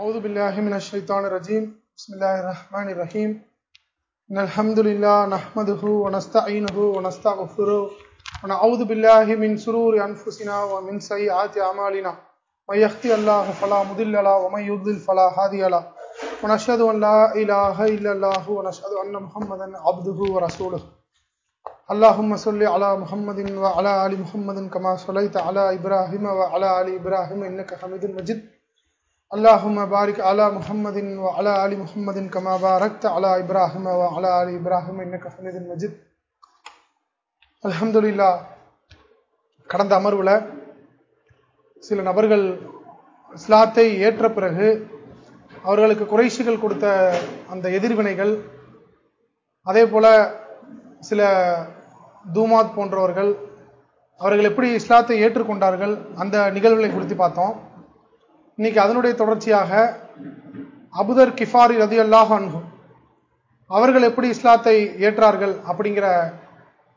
أعوذ بالله من الشيطان الرجيم. بسم الله الرحمن الرحيم. إن الحمد لله نحمده ونستعينه ونستغفره ونعوذ بالله من سرور أنفسنا ومن سيئات أعمالنا. من يهدي الله فلا مضل له ومن يضلل فلا هادي له. ونشهد أن لا إله إلا الله ونشهد أن محمدا عبده ورسوله. اللهم صل على محمد وعلى آل محمد كما صليت على إبراهيم وعلى آل إبراهيم إنك حميد مجيد. اللهم بارك على محمد وعلى آل محمد كما باركت على إبراهيم وعلى آل إبراهيم إنك حميد مجيد அல்ஹம்துலில்லா கடந்த அமர்வில் சில நபர்கள் இஸ்லாத்தை ஏற்ற பிறகு அவர்களுக்கு குறைஷிகள் கொடுத்த அந்த எதிர்வினைகள் அதே போல சில தூமாத் போன்றவர்கள் அவர்கள் எப்படி இஸ்லாத்தை ஏற்றுக்கொண்டார்கள் அந்த நிகழ்வுகளை குறித்து பார்த்தோம் இன்னைக்கு அதனுடைய தொடர்ச்சியாக அபுதர் கிஃபாரி ரதி அல்லாஹ் அன்ஹு. அவர்கள் எப்படி இஸ்லாத்தை ஏற்றார்கள் அப்படிங்கிற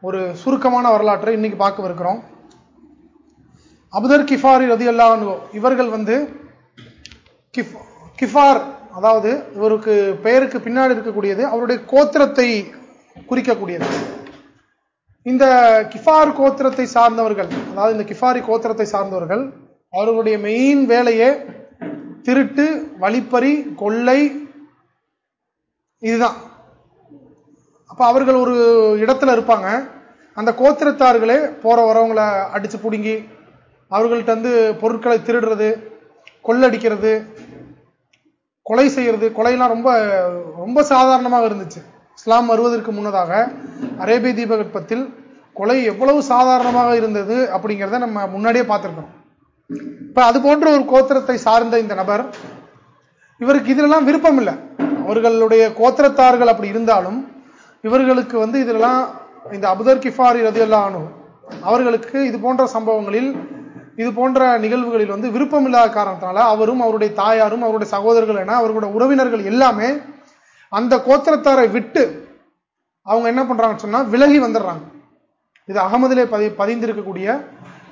ஒரு சுருக்கமான வரலாற்றை இன்னைக்கு பார்க்கவிருக்கிறோம். அபுதர் கிஃபாரி ரதி அல்லாஹ் இவர்கள் வந்து கிஃப் கிஃபார் அதாவது இவருக்கு பெயருக்கு பின்னாடி இருக்கக்கூடியது அவருடைய கோத்திரத்தை குறிக்கக்கூடியது. இந்த கிஃபார் கோத்திரத்தை சார்ந்தவர்கள் அதாவது இந்த கிஃபாரி கோத்திரத்தை சார்ந்தவர்கள் அவர்களுடைய மெயின் வேலையே திருட்டு வழிப்பறி கொள்ளை இதுதான். அப்ப அவர்கள் ஒரு இடத்துல இருப்பாங்க. அந்த கோத்திரத்தார்களே போற வரவங்களை அடிச்சு பிடுங்கி அவர்கள்ட்ட வந்து பொருட்களை திருடுறது கொள்ளடிக்கிறது கொலை செய்யறது. கொலையெல்லாம் ரொம்ப ரொம்ப சாதாரணமாக இருந்துச்சு. இஸ்லாம் வருவதற்கு முன்னதாக அரேபிய தீபகற்பத்தில் கொலை எவ்வளவு சாதாரணமாக இருந்தது அப்படிங்கிறத நம்ம முன்னாடியே பார்த்துருக்கோம் இப்ப அது போன்ற ஒரு கோத்திரத்தை சார்ந்த இந்த நபர் இவருக்கு இதிலெல்லாம் விருப்பம் இல்லை அவர்களுடைய கோத்திரத்தார்கள் அப்படி இருந்தாலும் இவர்களுக்கு வந்து இதெல்லாம் இந்த அபுதர் கிஃபாரி ரதியல்லானு அவர்களுக்கு இது போன்ற சம்பவங்களில் இது போன்ற நிகழ்வுகளில் வந்து விருப்பம் இல்லாத காரணத்தினால அவரும் அவருடைய தாயாரும் அவருடைய சகோதரர்கள் என அவர்களுடைய உறவினர்கள் எல்லாமே அந்த கோத்திரத்தாரை விட்டு அவங்க என்ன பண்றாங்கன்னு சொன்னா விலகி வந்துடுறாங்க. இது அகமதிலே பதி பதிந்திருக்கக்கூடிய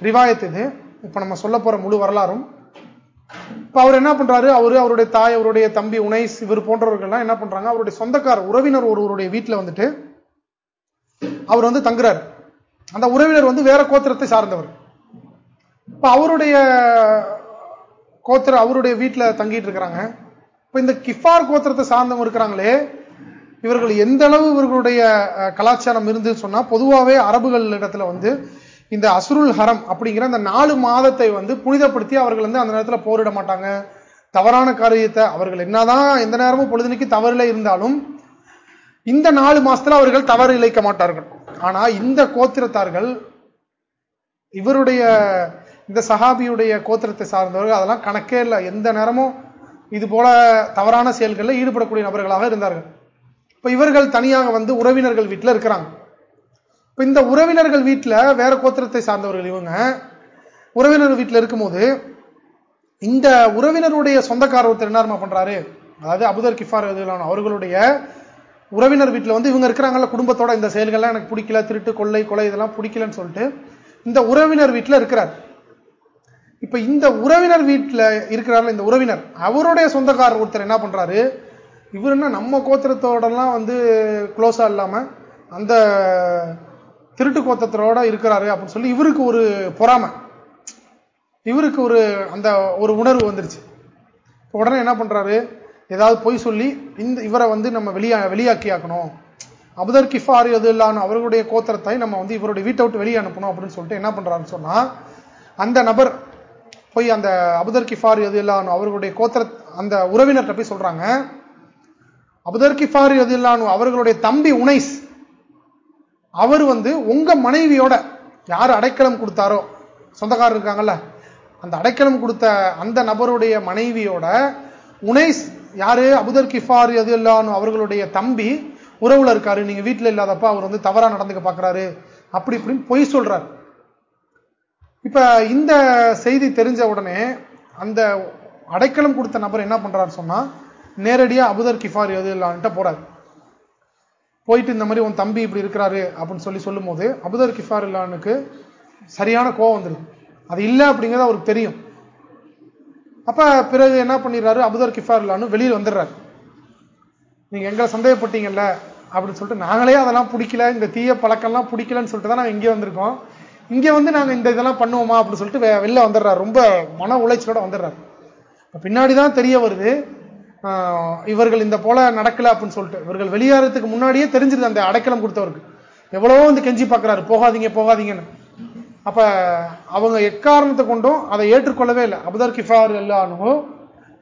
ரிவாயத் இது. இப்ப நம்ம சொல்ல போற முழு வரலாறும் இப்ப அவர் என்ன பண்றாரு? அவரு அவருடைய தாய் அவருடைய தம்பி உனைஸ் இவர் போன்றவர்கள்லாம் என்ன பண்றாங்க? அவருடைய சொந்தக்கார உறவினர் ஒருவருடைய வீட்டுல வந்துட்டு அவர் வந்து தங்குறாரு. அந்த உறவினர் வந்து வேற கோத்திரத்தை சார்ந்தவர். இப்ப அவருடைய கோத்திர அவருடைய வீட்டுல தங்கிட்டு இருக்கிறாங்க. இப்ப இந்த கிஃபார் கோத்திரத்தை சார்ந்தவங்க இருக்கிறாங்களே இவர்கள் எந்த அளவு இவர்களுடைய கலாச்சாரம் இருந்துன்னு சொன்னா பொதுவாகவே அரபுகள் இடத்துல வந்து இந்த அசுருல் ஹரம் அப்படிங்கிற அந்த நாலு மாதத்தை வந்து புனிதப்படுத்தி அவர்கள் வந்து அந்த நேரத்தில் போரிட மாட்டாங்க. தவறான காரியத்தை அவர்கள் என்னதான் எந்த நேரமும் பொழுதுனைக்கு தவறுல இருந்தாலும் இந்த நாலு மாசத்துல அவர்கள் தவறு இழைக்க மாட்டார்கள். ஆனா இந்த கோத்திரத்தார்கள் இவருடைய இந்த சஹாபியுடைய கோத்திரத்தை சார்ந்தவர்கள் அதெல்லாம் கணக்கே இல்லை. எந்த நேரமும் இது போல தவறான செயல்களில் ஈடுபடக்கூடிய நபர்களாக இருந்தார்கள். இப்ப இவர்கள் தனியாக வந்து உறவினர்கள் வீட்டில் இருக்கிறாங்க. இப்ப இந்த உறவினர்கள் வீட்டில் வேற கோத்திரத்தை சார்ந்தவர்கள் இவங்க உறவினர் வீட்டில் இருக்கும்போது இந்த உறவினருடைய சொந்தக்கார ஒருத்தர் என்ன பண்றாரு? அதாவது அபுதர் கிஃபார் அவர்களுடைய உறவினர் வீட்டில் வந்து இவங்க இருக்கிறாங்கல்ல குடும்பத்தோட இந்த செயல்கள்லாம் எனக்கு பிடிக்கல திருட்டு கொள்ளை கொலை இதெல்லாம் பிடிக்கலன்னு சொல்லிட்டு இந்த உறவினர் வீட்டில் இருக்கிறார். இப்ப இந்த உறவினர் வீட்டில் இருக்கிறார்கள் இந்த உறவினர் அவருடைய சொந்தக்காரர் ஒருத்தர் என்ன பண்றாரு? இவர் என்ன நம்ம கோத்திரத்தோடலாம் வந்து க்ளோஸா இல்லாம அந்த திருட்டு கோத்தத்தரோட இருக்கிறாரு அப்படின்னு சொல்லி இவருக்கு ஒரு பொறாமை. இவருக்கு ஒரு அந்த ஒரு உணர்வு வந்துருச்சு. உடனே என்ன பண்றாரு? ஏதாவது பொய் சொல்லி இந்த இவரை வந்து நம்ம வெளியா வெளியாக்கி ஆக்கணும் அபுதர் கிஃபார் எது இல்லாம அவர்களுடைய கோத்திரத்தை நம்ம வந்து இவருடைய வீட்டை விட்டு வெளியே அனுப்பணும் அப்படின்னு சொல்லிட்டு என்ன பண்றாருன்னு சொன்னா அந்த நபர் போய் அந்த அபுதர் கிஃபார் எது இல்லானு அவர்களுடைய கோத்திர அந்த உறவினர்கிட்ட போய் சொல்றாங்க அபுதர் கிஃபார் எது இல்லானு அவர்களுடைய தம்பி உனைஸ் அவர் வந்து உங்க மனைவியோட யார் அடைக்கலம் கொடுத்தாரோ சொந்தக்காரர் இருக்காங்கல்ல அந்த அடைக்கலம் கொடுத்த அந்த நபருடைய மனைவியோட உனைஸ் யாரு? அபுதர் கிஃபார் எது இல்லான்னு அவர்களுடைய தம்பி உறவுல இருக்காரு. நீங்க வீட்டுல இல்லாதப்ப அவர் வந்து தவறா நடந்துக்க பாக்குறாரு. அப்படி இப்படின்னு பொய் சொல்றாரு. இப்ப இந்த செய்தி தெரிஞ்ச உடனே அந்த அடைக்கலம் கொடுத்த நபர் என்ன பண்றாரு சொன்னா நேரடியா அபுதர் கிஃபார் எது இல்லான்ட்ட போறாரு. போயிட்டு இந்த மாதிரி உன் தம்பி இப்படி இருக்கிறாரு அப்படின்னு சொல்லி சொல்லும் போது அபுதர் கிஃபார் இல்லானுக்கு சரியான கோவம் வந்துருது. அது இல்லை அப்படிங்கிறது அவருக்கு தெரியும். அப்ப பிறகு என்ன பண்ணிடுறாரு? அபுதர் கிஃபார்லான்னு வெளியில் வந்துடுறாரு. நீங்க எங்களை சந்தேகப்பட்டீங்கல்ல அப்படின்னு சொல்லிட்டு நாங்களே அதெல்லாம் பிடிக்கல இந்த தீய பழக்கம்லாம் பிடிக்கலன்னு சொல்லிட்டு தான் நாங்கள் இங்கே வந்திருக்கோம். இங்க வந்து நாங்க இந்த இதெல்லாம் பண்ணுவோமா அப்படின்னு சொல்லிட்டு வெளில வந்துடுறாரு. ரொம்ப மன உளைச்சலோட வந்துடுறாரு. பின்னாடிதான் தெரிய வருது. இவர்கள் இந்த போல நடக்கல அப்படின்னு சொல்லிட்டு. இவர்கள் வெளியேறதுக்கு முன்னாடியே தெரிஞ்சிருது அந்த அடைக்கலம் கொடுத்தவருக்கு. எவ்வளவோ வந்து கெஞ்சி பார்க்கிறாரு. போகாதீங்க போகாதீங்கன்னு. அப்ப அவங்க எக்காரணத்தை கொண்டும் அதை ஏற்றுக்கொள்ளவே இல்லை. அபுதர் கிஃபார் எல்லானோ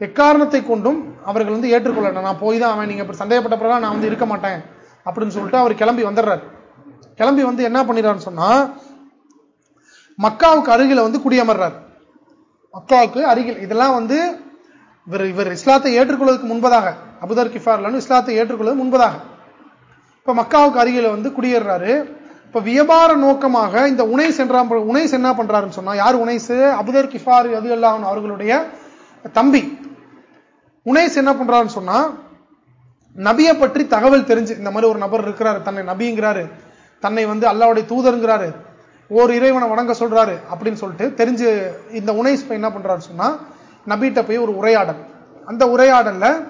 எக்காரணத்தை கொண்டும் அவர்கள் வந்து ஏற்றுக்கொள்ள நான் போய் தான் அவன் நீங்க இப்படி சந்தேகப்பட்ட பிறகு நான் வந்து இருக்க மாட்டேன் அப்படின்னு சொல்லிட்டு அவர் கிளம்பி வந்துடுறாரு. கிளம்பி வந்து என்ன பண்ணிடுறான்னு சொன்னா மக்காவுக்கு அருகில வந்து குடியமர்றாரு. மக்காவுக்கு அருகில் இதெல்லாம் வந்து இவர் இவர் இஸ்லாத்தை ஏற்றுக்கொள்வதற்கு முன்பதாக அபுதர் கிஃபார்லன்னு இஸ்லாத்தை ஏற்றுக்கொள்வது முன்பதாக. இப்ப மக்காவுக்கு அருகில வந்து குடியேறாரு இப்ப வியாபார நோக்கமாக இந்த உணை சென்றா உனைஸ் என்ன பண்றாருன்னு சொன்னா யார் உனைஸ்? அபுதர் கிஃபார் அது எல்லாம் அவர்களுடைய தம்பி. உனைஸ் என்ன பண்றாருன்னு சொன்னா நபியை பற்றி தகவல் தெரிஞ்சு இந்த மாதிரி ஒரு நபர் இருக்கிறாரு தன்னை நபிங்கிறாரு தன்னை வந்து அல்லாவுடைய தூதருங்கிறாரு ஓர் இறைவனை வணங்க சொல்றாரு அப்படின்னு சொல்லிட்டு தெரிஞ்சு இந்த உனைஸ் என்ன பண்றாரு சொன்னா நபிட்ட போய் ஒரு உரையாடல். அந்த உரையாடல்ல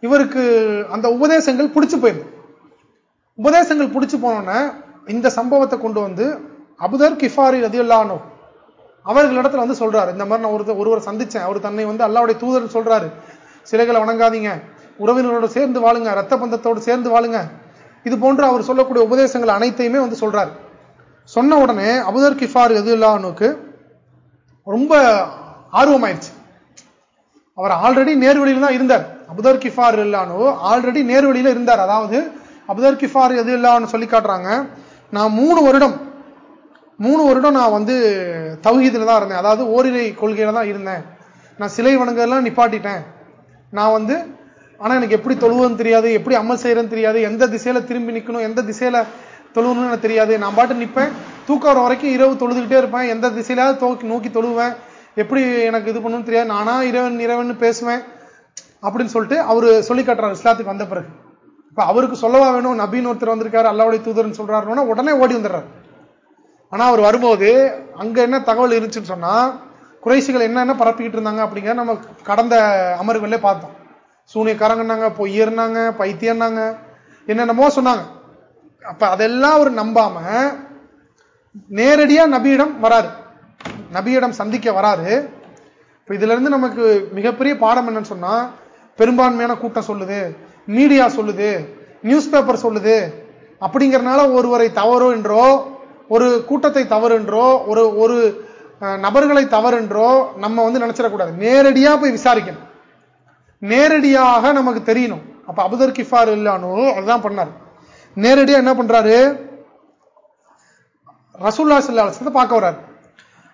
இவருக்கு அந்த உபதேசங்கள் பிடிச்சு போயிருது உபதேசங்கள் பிடிச்சு போனோன்னே இந்த சம்பவத்தை கொண்டு வந்து அபுதர் கிஃபாரி ரதியுல்லானோ அவர்களிடத்துல வந்து சொல்றாரு. இந்த மாதிரி நான் ஒருத்தர் ஒருவர் சந்திச்சேன். அவர் தன்னை வந்து அல்லாவுடைய தூதர் சொல்றாரு. சிலைகளை வணங்காதீங்க. உறவினரோடு சேர்ந்து வாழுங்க. ரத்த பந்தத்தோடு சேர்ந்து வாழுங்க. இது போன்று அவர் சொல்லக்கூடிய உபதேசங்கள் அனைத்தையுமே வந்து சொல்றாரு. சொன்ன உடனே அபுதர் கிஃபார் இல்லானுக்கு ரொம்ப ஆர்வமாயிருச்சு. அவர் ஆல்ரெடி நேர்வழியில் தான் இருந்தார். அபுதர் கிஃபார் இல்லானோ ஆல்ரெடி நேர்வழியில் இருந்தார். அதாவது அபுதர் கிஃபார் எது இல்லான்னு சொல்லி காட்டுறாங்க. நான் மூணு வருடம் மூணு வருடம் நான் வந்து தௌஹீதில் தான் இருந்தேன். அதாவது ஓரிரை கொள்கையில தான் இருந்தேன். நான் சிலை வணங்கெல்லாம் நிப்பாட்டிட்டேன். நான் வந்து ஆனா எனக்கு எப்படி தொழுவதுன்னு தெரியாது எப்படி அமல் செய்யறதுன்னு தெரியாது எந்த திசையில திரும்பி நிற்கணும் எந்த திசையில தொழுவணும்னு எனக்கு தெரியாது. நான் பாட்டு நிற்பேன் தூக்கம் வர வரைக்கும் இரவு தொழுதுகிட்டே இருப்பேன். எந்த திசையிலாவது தோக்கி நோக்கி தொழுவேன். எப்படி எனக்கு இது பண்ணணும்னு தெரியாது. நானா இறைவன் இறைவன் பேசுவேன் அப்படின்னு சொல்லிட்டு அவரு சொல்லி காட்டுறாரு. இஸ்லாத்துக்கு வந்த பிறகு. இப்ப அவருக்கு சொல்லவா வேணும்? நபின்னு ஒருத்தர் வந்திருக்காரு அல்லாவுடைய தூதர்னு சொல்றாருன்னா உடனே ஓடி வந்துடுறாரு. ஆனா அவர் வரும்போது அங்க என்ன தகவல் இருந்துச்சுன்னு சொன்னா குறைசிகள் என்னென்ன பரப்பிக்கிட்டு இருந்தாங்க அப்படிங்கிற நம்ம கடந்த அமர்வுகளே பார்த்தோம். சூனியக்காரங்கன்னாங்க பொய்யர்னாங்க பைத்தியம்னாங்க என்னென்னமோ சொன்னாங்க. அப்ப அதெல்லாம் அவர் நம்பாம நேரடியா நபியிடம் வராரு. நபியிடம் சந்திக்க வராரு. இப்ப இதுல இருந்து நமக்கு மிகப்பெரிய பாடம் என்னன்னு சொன்னா பெரும்பான்மையான கூட்டம் சொல்லுது மீடியா சொல்லுது நியூஸ் பேப்பர் சொல்லுது. அப்படிங்கறதுனால ஒருவரை தவறோ என்றோ ஒரு கூட்டத்தை தவறு என்றோ ஒரு ஒரு நபர்களை தவறு என்றோ நம்ம வந்து நினைச்சிடக்கூடாது. நேரடியா போய் விசாரிக்கணும். நேரடியாக நமக்கு தெரியணும். அப்ப அபுதர் கிஃபார் இல்லானோ அதுதான் பண்ணாரு. நேரடியா என்ன பண்றாரு? ரசூல்லா சில்லாசத்தை பார்க்க வர்றாரு.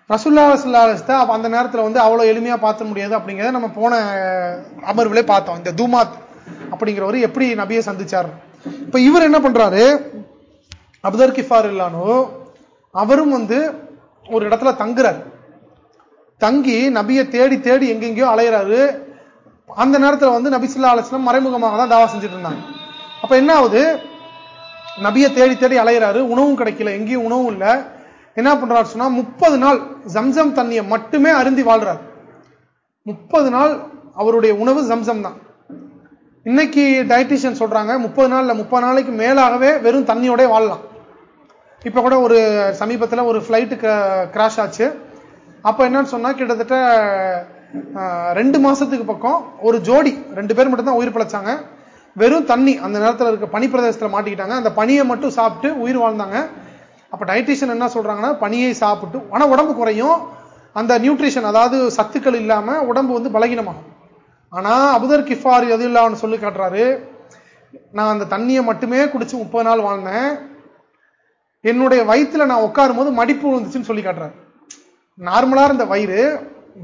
ரசூல்லா சல்லாஹத்தை அந்த நேரத்தில் வந்து அவ்வளவு எளிமையா பார்த்த முடியாது அப்படிங்கிறத நம்ம போன அமர்வுலே பார்த்தோம். இந்த தூமாத் அப்படிங்கிறவர் எப்படி நபியை சந்திச்சார்? இப்ப இவர் என்ன பண்றாரு? அப்தர் கிஃபார் இல்லானோ அவரும் வந்து ஒரு இடத்துல தங்குறாரு. தங்கி நபியை தேடி தேடி எங்கெங்கயோ அலையிறாரு. அந்த நேரத்தில் வந்து நபிசுல்லா அலுவலம் மறைமுகமாக தான் தாவா செஞ்சுட்டு இருந்தாங்க. அப்ப என்ன ஆகுது? நபியை தேடி தேடி அலையிறாரு. உணவும் கிடைக்கல. எங்கேயும் உணவும் இல்லை. என்ன பண்றாரு சொன்னா முப்பது நாள் ஜம்சம் தண்ணியை மட்டுமே அருந்தி வாழ்றார். முப்பது நாள் அவருடைய உணவு ஜம்சம் தான். இன்னைக்கு டயட்டிஷியன் சொல்றாங்க முப்பது நாள்ல முப்பது நாளைக்கு மேலாகவே வெறும் தண்ணியோட வாழலாம். இப்ப கூட ஒரு சமீபத்தில் ஒரு பிளைட்டு கிராஷ் ஆச்சு. அப்ப என்னன்னு சொன்னா கிட்டத்தட்ட ரெண்டு மாசத்துக்கு பக்கம் ஒரு ஜோடி ரெண்டு பேர் மட்டும் தான் உயிர் பிழைச்சாங்க. வெறும் தண்ணி அந்த நேரத்தில் இருக்க பனி பிரதேசத்தில் மாட்டிக்கிட்டாங்க. அந்த பனியை மட்டும் சாப்பிட்டு உயிர் வாழ்ந்தாங்க. அப்ப டயட்டிஷியன் என்ன சொல்றாங்கன்னா பனியை சாப்பிட்டு ஆனா உடம்பு குறையும். அந்த நியூட்ரிஷன் அதாவது சத்துக்கள் இல்லாம உடம்பு வந்து பலகீனமாகும். ஆனா அபுதர் கிஃபார் எது இல்லாமனு சொல்லி காட்டுறாரு நான் அந்த தண்ணியை மட்டுமே குடிச்சு முப்பது நாள் வாழ்ந்தேன். என்னுடைய வயிற்றுல நான் உட்காரும் போது மடிப்பு விழுந்துச்சுன்னு சொல்லி காட்டுறாரு. நார்மலா இருந்த வயிறு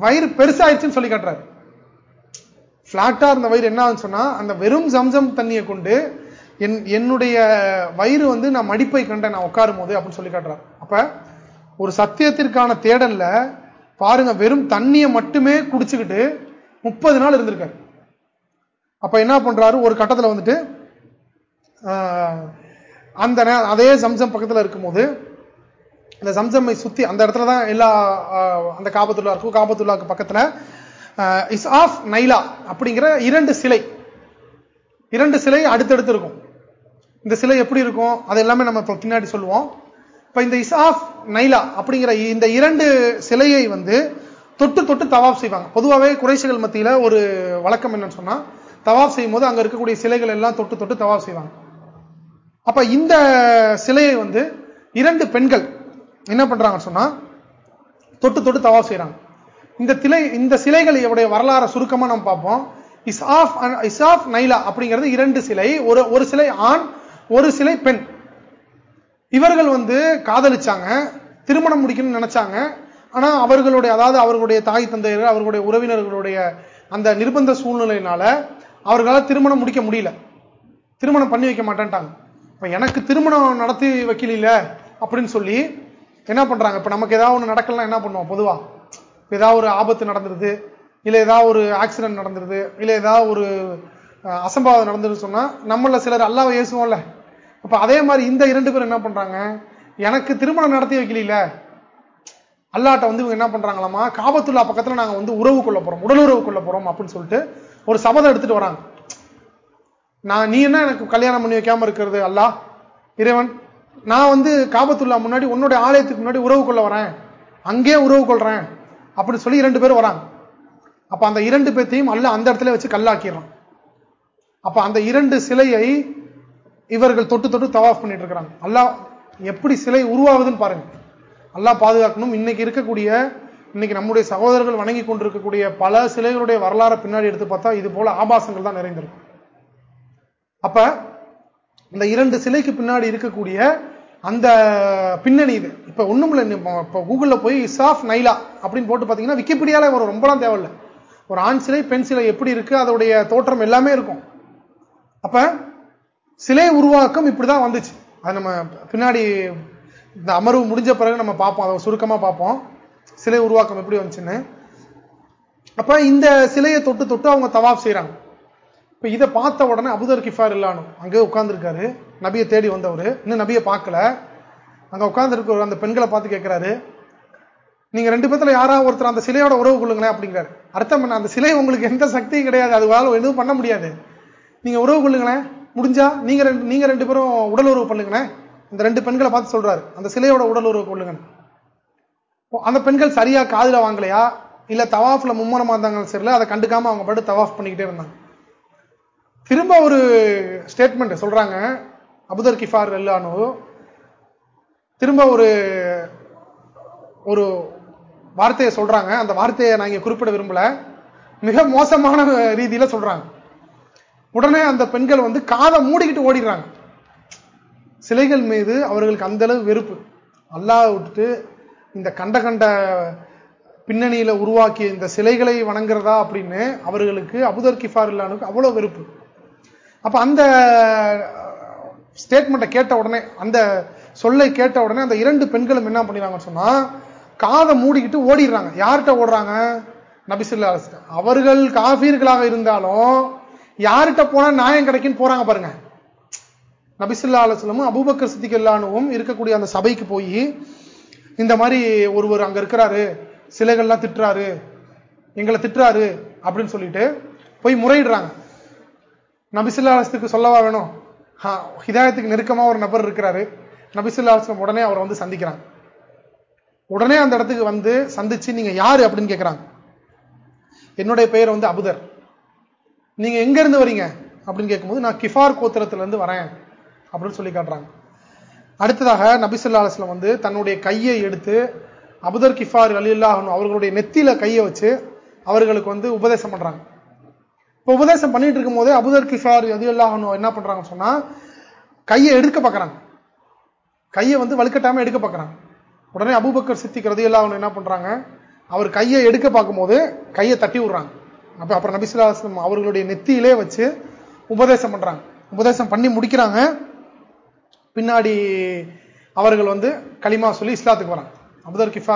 வயிறு பெருசாயிருச்சுன்னு சொல்லி காட்டுறாரு. பிளாட்டா இருந்த வயிறு என்ன ஆகுன்னு சொன்னா அந்த வெறும் ஜம்சம் தண்ணியை கொண்டு என் என்னுடைய வயிறு வந்து நான் மடிப்பை கண்டேன் நான் உட்காரும் போது அப்படின்னு சொல்லி காட்டுறாரு. அப்ப ஒரு சத்தியத்திற்கான தேடல்ல பாருங்க வெறும் தண்ணியை மட்டுமே குடிச்சுக்கிட்டு முப்பது நாள் இருந்திருக்காரு. அப்ப என்ன பண்றாரு? ஒரு கட்டத்துல வந்துட்டு அந்த அதே சம்சம் பக்கத்துல இருக்கும்போது இந்த சம்சம்மை சுத்தி அந்த இடத்துல தான் எல்லா அந்த காபத்துள்ளா இருக்கும். காபத்துள்ளாக்கு பக்கத்துல இஸ் ஆஃப் நைலா அப்படிங்கிற இரண்டு சிலை இரண்டு சிலை அடுத்தடுத்து இருக்கும். இந்த சிலை எப்படி இருக்கும்? அது எல்லாமே நம்ம பின்னாடி சொல்லுவோம். இப்ப இந்த இஸ் ஆஃப் நைலா அப்படிங்கிற இந்த இரண்டு சிலையை வந்து தொட்டு தொட்டு தவாப் செய்வாங்க. பொதுவாகவே குறைசிகள் மத்தியில ஒரு வழக்கம் என்னன்னு சொன்னா தவாப் செய்யும் போது அங்க இருக்கக்கூடிய சிலைகள் எல்லாம் தொட்டு தொட்டு தவாப் செய்வாங்க. அப்ப இந்த சிலையை வந்து இரண்டு பெண்கள் என்ன பண்றாங்கன்னு சொன்னா தொட்டு தொட்டு தவாப் செய்யறாங்க இந்த திலை இந்த சிலைகளுடைய வரலாறு சுருக்கமா நம்ம பார்ப்போம். இஸ் ஆஃப் இஸ் ஆஃப் நைலா அப்படிங்கிறது இரண்டு சிலை. ஒரு ஒரு சிலை ஆண் ஒரு சிலை பெண். இவர்கள் வந்து காதலிச்சாங்க திருமணம் முடிக்கணும்னு நினைச்சாங்க. ஆனா அவர்களுடைய அதாவது அவர்களுடைய தாய் தந்தையர்கள் அவர்களுடைய உறவினர்களுடைய அந்த நிர்பந்த சூழ்நிலையினால அவர்களால் திருமணம் முடிக்க முடியல. திருமணம் பண்ணி வைக்க மாட்டேன்ட்டாங்க. இப்ப எனக்கு திருமணம் நடத்தி வைக்கல அப்படின்னு சொல்லி என்ன பண்றாங்க? இப்ப நமக்கு ஏதாவது ஒன்று நடக்கலாம் என்ன பண்ணுவோம்? பொதுவா ஏதாவது ஒரு ஆபத்து நடந்துருது இல்ல ஏதாவது ஒரு ஆக்சிடென்ட் நடந்துருது இல்ல ஏதாவது ஒரு அசம்பாவம் நடந்துருன்னு சொன்னா நம்மள சிலர் அல்லாவை ஏசுவோம்ல. அப்ப அதே மாதிரி இந்த இரண்டு பேரும் என்ன பண்றாங்க? எனக்கு திருமணம் நடத்தி வைக்கல அல்லாட்ட வந்து இவங்க என்ன பண்றாங்களாமா காபத்துல்லா பக்கத்துல நாங்க வந்து உறவு கொள்ள போறோம். உடல் உறவு கொள்ள போறோம் அப்படின்னு சொல்லிட்டு ஒரு சபதம் எடுத்துட்டு வராங்க. நான் நீ என்ன எனக்கு கல்யாணம் பண்ணி வைக்காம இருக்கிறது அல்லா இறைவன் நான் வந்து காபத்துல்லா முன்னாடி உன்னுடைய ஆலயத்துக்கு முன்னாடி உறவு கொள்ள வரேன். அங்கே உறவு கொள்றேன். அப்படின்னு சொல்லி இரண்டு பேரும் வராங்க. அப்ப அந்த இரண்டு பேர்த்தையும் அல்ல அந்த இடத்துல வச்சு கல்லாக்கிடுறான். அப்ப அந்த இரண்டு சிலையை இவர்கள் தொட்டு தொட்டு தவாஃப் பண்ணிட்டு இருக்கிறாங்க அல்லா எப்படி சிலை உருவாகுதுன்னு பாருங்க. அல்லா பாதுகாக்கணும். இன்னைக்கு இருக்கக்கூடிய இன்னைக்கு நம்முடைய சகோதரர்கள் வணங்கி கொண்டிருக்கக்கூடிய பல சிலைகளுடைய வரலாறு பின்னாடி எடுத்து பார்த்தா இது போல ஆபாசங்கள் தான் நிறைந்திருக்கும் அப்ப இந்த இரண்டு சிலைக்கு பின்னாடி இருக்கக்கூடிய அந்த பின்னணி இது. இப்ப ஒண்ணும் இல்லை. இப்ப கூகுள்ல போய் இசாஃப் நைலா அப்படின்னு போட்டு பாத்தீங்கன்னா விக்கிபீடியால ஒரு ரொம்பலாம் தேவையில்லை. ஒரு ஆண் சிலை பெண் சிலை எப்படி இருக்கு அதோடைய தோற்றம் எல்லாமே இருக்கும். அப்ப சிலை உருவாக்கம் இப்படிதான் வந்துச்சு. அது நம்ம பின்னாடி இந்த அமர்வு முடிஞ்ச பிறகு நம்ம பார்ப்போம். அதை சுருக்கமா பார்ப்போம். சிலை உருவாக்கம் எப்படி வந்துச்சுன்னு. அப்ப இந்த சிலையை தொட்டு தொட்டு அவங்க தவாப் செய்யறாங்க இப்ப இதை பார்த்த உடனே அபுதர் கிஃபார் இல்லானும் அங்கே உட்கார்ந்துருக்காரு. நபியை தேடி வந்தவர். இன்னும் நபியை பார்க்கல. அங்க உட்கார்ந்து அந்த பெண்களை பார்த்து கேட்கிறாரு நீங்க ரெண்டு பேர்த்துல யாராவது ஒருத்தர் அந்த சிலையோட உறவு கொள்ளுங்களேன் அப்படிங்கிறாரு. அர்த்தம் என்ன? அந்த சிலை உங்களுக்கு எந்த சக்தியும் கிடையாது. அது எதுவும் பண்ண முடியாது. நீங்க உறவு கொள்ளுங்களேன். முடிஞ்சா நீங்க ரெண்டு நீங்க ரெண்டு பேரும் உடல் உறவு பண்ணுங்கண்ணே இந்த ரெண்டு பெண்களை பார்த்து சொல்றாரு. அந்த சிலையோட உடல் உறவு கொள்ளுங்க அந்த பெண்கள் சரியா காதுல வாங்கலையா? இல்ல தவாஃப்ல மும்மரமா இருந்தாங்கன்னு சரியில்ல அதை கண்டுக்காம அவங்க பாட்டு தவாஃப் பண்ணிக்கிட்டே இருந்தாங்க. திரும்ப ஒரு ஸ்டேட்மெண்ட் சொல்றாங்க. அபுதர் கிஃபார் எல்லானு திரும்ப ஒரு ஒரு வார்த்தையை சொல்றாங்க. அந்த வார்த்தையை நான் இங்க குறிப்பிட விரும்பல. மிக மோசமான ரீதியில சொல்றாங்க. உடனே அந்த பெண்கள் வந்து காதை மூடிக்கிட்டு ஓடிடுறாங்க. சிலைகள் மீது அவர்களுக்கு அந்த அளவு வெறுப்பு. அல்லாஹ் விட்டுட்டு இந்த கண்ட கண்ட பின்னணியில உருவாக்கிய இந்த சிலைகளை வணங்குறதா அப்படின்னு அவர்களுக்கு அபுதர் கிஃபார் இல்லானுக்கு அவ்வளவு வெறுப்பு. அப்ப அந்த ஸ்டேட்மெண்ட்டை கேட்ட உடனே அந்த சொல்லை கேட்ட உடனே அந்த இரண்டு பெண்களும் என்ன பண்ணிடுறாங்கன்னு சொன்னா காதை மூடிக்கிட்டு ஓடிடுறாங்க. யார்கிட்ட ஓடுறாங்க? நபிசுல்லா அவர்கள் காபீர்களாக இருந்தாலும் யார்கிட்ட போனா நியாயம் கிடைக்கும் போறாங்க பாருங்க. நபிசுல்லா அலுவலமும் அபூபக்கர் சித்திகல்லானுவும் இருக்கக்கூடிய அந்த சபைக்கு போய் இந்த மாதிரி ஒருவர் அங்க இருக்கிறாரு சிலைகள்லாம் திட்டுறாரு எங்களை திட்டுறாரு அப்படின்னு சொல்லிட்டு போய் முறையிடுறாங்க. நபிசுல்லாஸ்துக்கு சொல்லவா வேணும்? ஹிதாயத்துக்கு நெருக்கமா ஒரு நபர் இருக்கிறாரு. நபிசுல்லாஸ்லம் உடனே அவரை வந்து சந்திக்கிறாங்க உடனே அந்த இடத்துக்கு வந்து சந்திச்சு நீங்க யாரு? அப்படின்னு கேட்கிறாங்க என்னுடைய பெயர் வந்து அபுதர். நீங்க எங்க இருந்து வரீங்க? அப்படின்னு கேட்கும்போது நான் கிஃபார் கோத்திரத்துல இருந்து வரேன் அப்படின்னு சொல்லி காட்டுறாங்க. அடுத்ததாக நபிசுல்லா அலுவலம் வந்து தன்னுடைய கையை எடுத்து அபுதர் கிஃபார் அலி அவர்களுடைய நெத்தியில கையை வச்சு அவர்களுக்கு வந்து உபதேசம் பண்றாங்க. இப்ப உபதேசம் பண்ணிட்டு இருக்கும் போதே அபுதர் கிஃபார் அலி என்ன பண்றாங்கன்னு சொன்னா கையை எடுக்க பார்க்குறாங்க கையை வந்து வலுக்கட்டாம எடுக்க பாக்குறாங்க. உடனே அபுபக்கர் சித்திக் ரதி என்ன பண்றாங்க அவர் கையை எடுக்க பார்க்கும்போது கையை தட்டி விடுறாங்க. அப்ப அப்புறம் நபிசுல்லாஸ்லம் அவர்களுடைய நெத்தியிலே வச்சு உபதேசம் பண்றாங்க. உபதேசம் பண்ணி முடிக்கிறாங்க. பின்னாடி அவர்கள் வந்து களிமா சொல்லி இஸ்லாத்துக்கு வராங்க. அபுதர் கிஃபா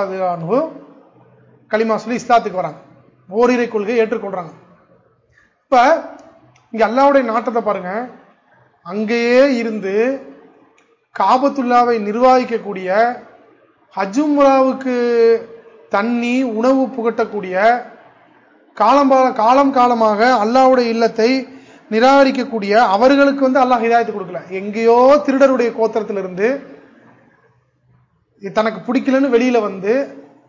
களிமா சொல்லி இஸ்லாத்துக்கு வராங்க. ஓரிரை கொள்கையை ஏற்றுக்கொள்றாங்க. இப்ப இங்க அல்லாவுடைய நாட்டத்தை பாருங்க. அங்கேயே இருந்து காபத்துல்லாவை நிர்வகிக்கக்கூடிய ஹஜும்ராவுக்கு தண்ணி உணவு புகட்டக்கூடிய காலம் காலம் காலமாக அல்லாவுடைய இல்லத்தை நிராகரிக்கக்கூடிய அவர்களுக்கு வந்து அல்லாஹ் ஹிதாயத்து கொடுக்கல. எங்கேயோ திருடருடைய கோத்திரத்திலிருந்து தனக்கு பிடிக்கலன்னு வெளியில வந்து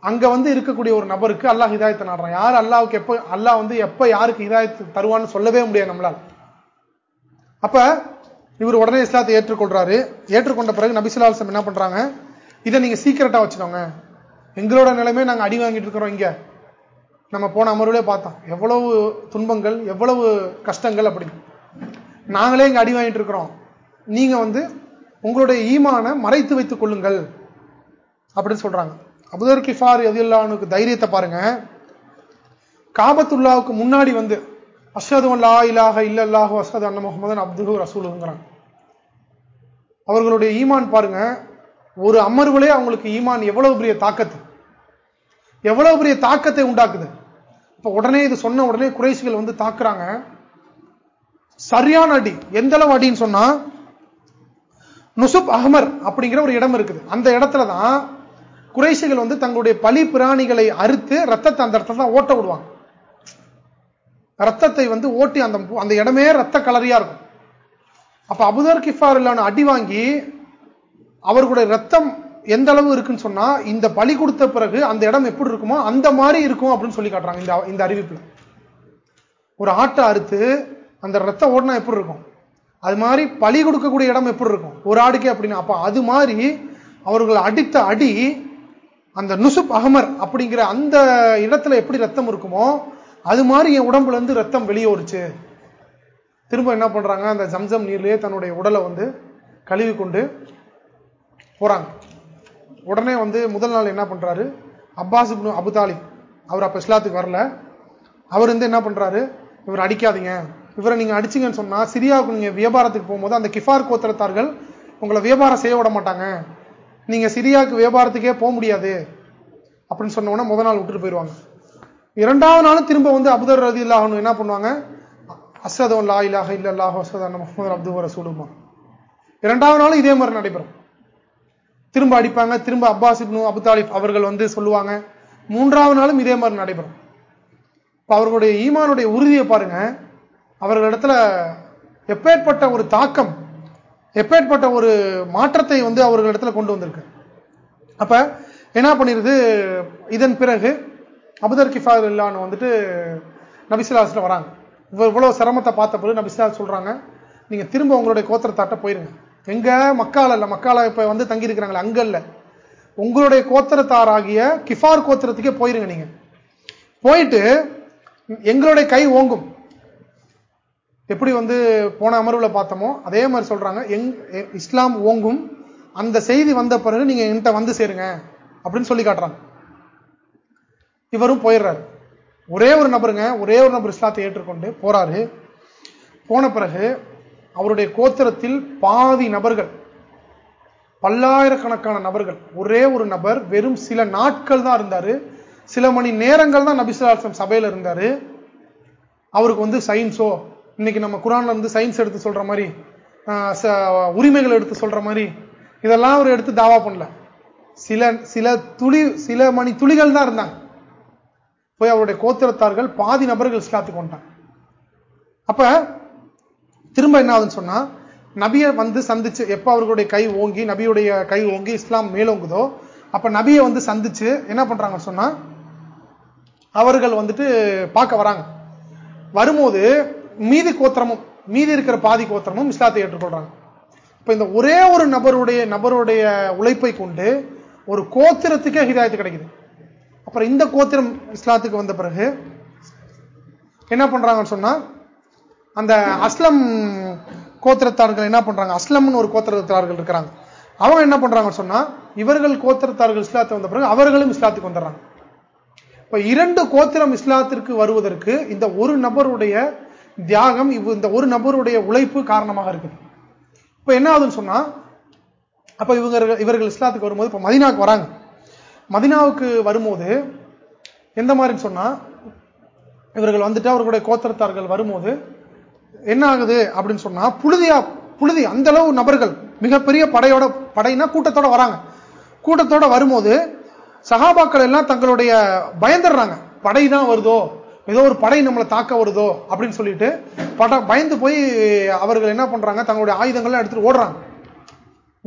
அங்க வந்து இருக்கக்கூடிய ஒரு நபருக்கு அல்லாஹ் ஹிதாயத்தை நாடுறான். யார் அல்லாவுக்கு எப்ப அல்லாஹ் வந்து எப்ப யாருக்கு ஹிதாயத்து தருவான்னு சொல்லவே முடியாது நம்மளால். அப்ப இவர் உடனே இஸ்லாத்தை ஏற்றுக்கொள்றாரு. ஏற்றுக்கொண்ட பிறகு நபிசுல்லாசம் என்ன பண்றாங்க? இதை நீங்க சீக்கிரட்டா வச்சுக்கோங்க. எங்களோட நிலைமை நாங்க அடி வாங்கிட்டு இருக்கிறோம் இங்க. நம்ம போன அமர்வுலே பார்த்தோம். எவ்வளவு துன்பங்கள் எவ்வளவு கஷ்டங்கள் அப்படி. நாங்களே இங்க அடி வாங்கிட்டு இருக்கிறோம். நீங்க வந்து உங்களுடைய ஈமான மறைத்து வைத்துக் கொள்ளுங்கள் அப்படின்னு சொல்றாங்க. அபுதர் கிஃபார் எதில்லானுக்கு தைரியத்தை பாருங்க. காபத்துல்லாவுக்கு முன்னாடி வந்து அஷது லா இலாக இல்லல்லாஹு அசது அண்ண முகமதன் அப்துல் ரசூலுங்கிறாங்க. அவர்களுடைய ஈமான் பாருங்க ஒரு அமர்வுலே அவங்களுக்கு ஈமான் எவ்வளவு பெரிய தாக்கத்து. எவ்வளவு பெரிய தாக்கத்தை உண்டாக்குது? இப்ப உடனே இது சொன்ன உடனே குறைசிகள் வந்து தாக்குறாங்க. சரியான அடி. எந்த அளவு அடின்னு சொன்னா நுசுப் அகமர் அப்படிங்கிற ஒரு இடம் இருக்குது. அந்த இடத்துல தான் குறைசிகள் வந்து தங்களுடைய பலி பிராணிகளை அறுத்து ரத்தத்தை அந்த இடத்துல தான் ஓட்ட விடுவாங்க. ரத்தத்தை வந்து ஓட்டி அந்த அந்த இடமே ரத்த கலரியா இருக்கும். அப்ப அபுதர் கிஃபார் இல்லான அடி வாங்கி அவர்களுடைய ரத்தம் எந்த அளவு இருக்குன்னு சொன்னா இந்த பலி கொடுத்த பிறகு அந்த இடம் எப்படி இருக்குமோ அந்த மாதிரி இருக்கும் அப்படின்னு சொல்லி காட்டுறாங்க இந்த இந்த அறிவிப்புல. ஒரு ஆட்டை அறுத்து அந்த ரத்தம் ஓடினா எப்படி இருக்கும்? அது மாதிரி பலி கொடுக்கக்கூடிய இடம் எப்படி இருக்கும்? ஒரு ஆடுக்கே அப்படின்னு அப்ப அது மாதிரி அவர்கள் அடித்த அடி அந்த நுசுப் அகமர் அப்படிங்கிற அந்த இடத்துல எப்படி ரத்தம் இருக்குமோ அது மாதிரி என் உடம்புல இருந்து ரத்தம் வெளியோருச்சு திரும்ப என்ன பண்றாங்க அந்த ஜம்சம் நீர்லயே தன்னுடைய உடலை வந்து கழுவி கொண்டு போறாங்க. உடனே வந்து முதல் நாள் என்ன பண்றாரு? அப்பாஸ் இப்னு அபுதாலிப் அவர் அப்ப இஸ்லாத்துக்கு வரல. அவர் வந்து என்ன பண்றாரு? இவர் அடிக்காதீங்க. இவரை நீங்க அடிச்சீங்கன்னு சொன்னா சிரியாவுக்கு நீங்க வியாபாரத்துக்கு போகும்போது அந்த கிஃபார் கோத்திரத்தார்கள் உங்களை வியாபாரம் செய்ய விட மாட்டாங்க. நீங்க சிரியாவுக்கு வியாபாரத்துக்கே போக முடியாது அப்படின்னு சொன்ன முதல் நாள் விட்டுட்டு போயிடுவாங்க இரண்டாவது நாளும் திரும்ப வந்து அபுதர் ரதி இல்லாஹனு என்ன பண்ணுவாங்க? அசதோ லா இலாஹ இல்ல அல்லாஹ் அசத் முகமது அப்து ரசூலுமா இரண்டாவது நாளும் இதே மாதிரி நடைபெறும். திரும்ப அடிப்பாங்க திரும்ப அப்பாஸ் இப்னு அபுதாலிப் அவர்கள் வந்து சொல்லுவாங்க. மூன்றாவது நாளும் இதே மாதிரி நடைபெறும். அவர்களுடைய ஈமானுடைய உறுதியை பாருங்க. அவர்களிடத்துல எப்பேற்பட்ட ஒரு தாக்கம் எப்பேற்பட்ட ஒரு மாற்றத்தை வந்து அவர்களிடத்துல கொண்டு வந்திருக்கு. அப்ப என்ன பண்ணிருது? இதன் பிறகு அபுதர் கிஃபார் இல்லான்னு வந்துட்டு நபிசுலாஸ்ல வராங்க. இவ்வளவு சிரமத்தை பார்த்த பிறகு நபிசிலாஸ் சொல்றாங்க. நீங்க திரும்ப உங்களுடைய கோத்திரத்தாட்ட போயிருங்க. எங்க? மக்கால இல்ல மக்கால இப்ப வந்து தங்கி இருக்கிறாங்களே அங்க இல்ல. உங்களுடைய கோத்திரத்தாராகிய கிஃபார் கோத்திரத்துக்கே போயிருங்க நீங்க. போயிட்டு எங்களுடைய கை ஓங்கும். எப்படி வந்து போன அமர்வுல பார்த்தோமோ அதே மாதிரி சொல்றாங்க எங் இஸ்லாம் ஓங்கும். அந்த செய்தி வந்த பிறகு நீங்க என்கிட்ட வந்து சேருங்க அப்படின்னு சொல்லி காட்டுறாங்க. இவரும் போயிடுறாரு. ஒரே ஒரு நபருங்க ஒரே ஒரு நபர் இஸ்லாத்தை ஏற்றுக்கொண்டு போறாரு. போன பிறகு அவருடைய கோத்திரத்தில் பாதி நபர்கள் பல்லாயிரக்கணக்கான நபர்கள் ஒரே ஒரு நபர் வெறும் சில நாட்கள் தான் இருந்தாரு. சில மணி நேரங்கள் தான் நபிசுலாசம் சபையில் இருந்தாரு. அவருக்கு வந்து சயின்ஸோ இன்னைக்கு நம்ம குரான்ல இருந்து சயின்ஸ் எடுத்து சொல்ற மாதிரி உரிமைகள் எடுத்து சொல்ற மாதிரி இதெல்லாம் அவர் எடுத்து தாவா பண்ணல. சில சில துளி சில மணி துளிகள் தான் இருந்தாங்க. போய் அவருடைய கோத்திரத்தார்கள் பாதி நபர்கள் இஸ்லாத்துக்கு கொண்டாங்க அப்ப திரும்ப என்ன ஆகுதுன்னு சொன்னா நபியை வந்து சந்திச்சு எப்ப அவர்களுடைய கை ஓங்கி நபியுடைய கை ஓங்கி இஸ்லாம் மேலோங்குதோ அப்ப நபியை வந்து சந்திச்சு என்ன பண்றாங்கன்னு சொன்னா அவர்கள் வந்துட்டு பார்க்க வராங்க. வரும்போது மீதி கோத்திரமும் மீதி இருக்கிற பாதி கோத்திரமும் இஸ்லாத்தை ஏற்றுக்கொள்றாங்க. இப்ப இந்த ஒரே ஒரு நபருடைய நபருடைய உழைப்பை கொண்டு ஒரு கோத்திரத்துக்கே ஹிதாயத்து கிடைக்குது. அப்புறம் இந்த கோத்திரம் இஸ்லாத்துக்கு வந்த பிறகு என்ன பண்றாங்கன்னு சொன்னா அந்த அஸ்லம் கோத்திரத்தார்கள் என்ன பண்றாங்க? அஸ்லம்னு ஒரு கோத்திரத்தார்கள் இருக்கிறாங்க. அவங்க என்ன பண்றாங்கன்னு சொன்னா இவர்கள் கோத்திரத்தார்கள் இஸ்லாத்து வந்த பிறகு அவர்களும் இஸ்லாத்துக்கு வந்துடுறாங்க. இப்ப இரண்டு கோத்திரம் இஸ்லாத்திற்கு வருவதற்கு இந்த ஒரு நபருடைய தியாகம் இந்த ஒரு நபருடைய உழைப்பு காரணமாக இருக்குது. இப்ப என்ன ஆகுதுன்னு சொன்னா அப்ப இவங்க இவர்கள் இஸ்லாத்துக்கு வரும்போது இப்ப மதினாவுக்கு வராங்க. மதினாவுக்கு வரும்போது எந்த மாதிரின்னு சொன்னா இவர்கள் வந்துட்டு அவர்களுடைய கோத்திரத்தார்கள் வரும்போது என்ன ஆகுது அப்படின்னு சொன்னா புழுதியா புழுதி அந்த அளவு நபர்கள் மிகப்பெரிய படையோட படையினா கூட்டத்தோட வராங்க. கூட்டத்தோட வரும்போது சகாபாக்கள் எல்லாம் தங்களுடைய பயந்துடுறாங்க. படை தான் வருதோ? ஏதோ ஒரு படை நம்மளை தாக்க வருதோ? அப்படின்னு சொல்லிட்டு பட பயந்து போய் அவர்கள் என்ன பண்றாங்க? தங்களுடைய ஆயுதங்கள்லாம் எடுத்துட்டு ஓடுறாங்க.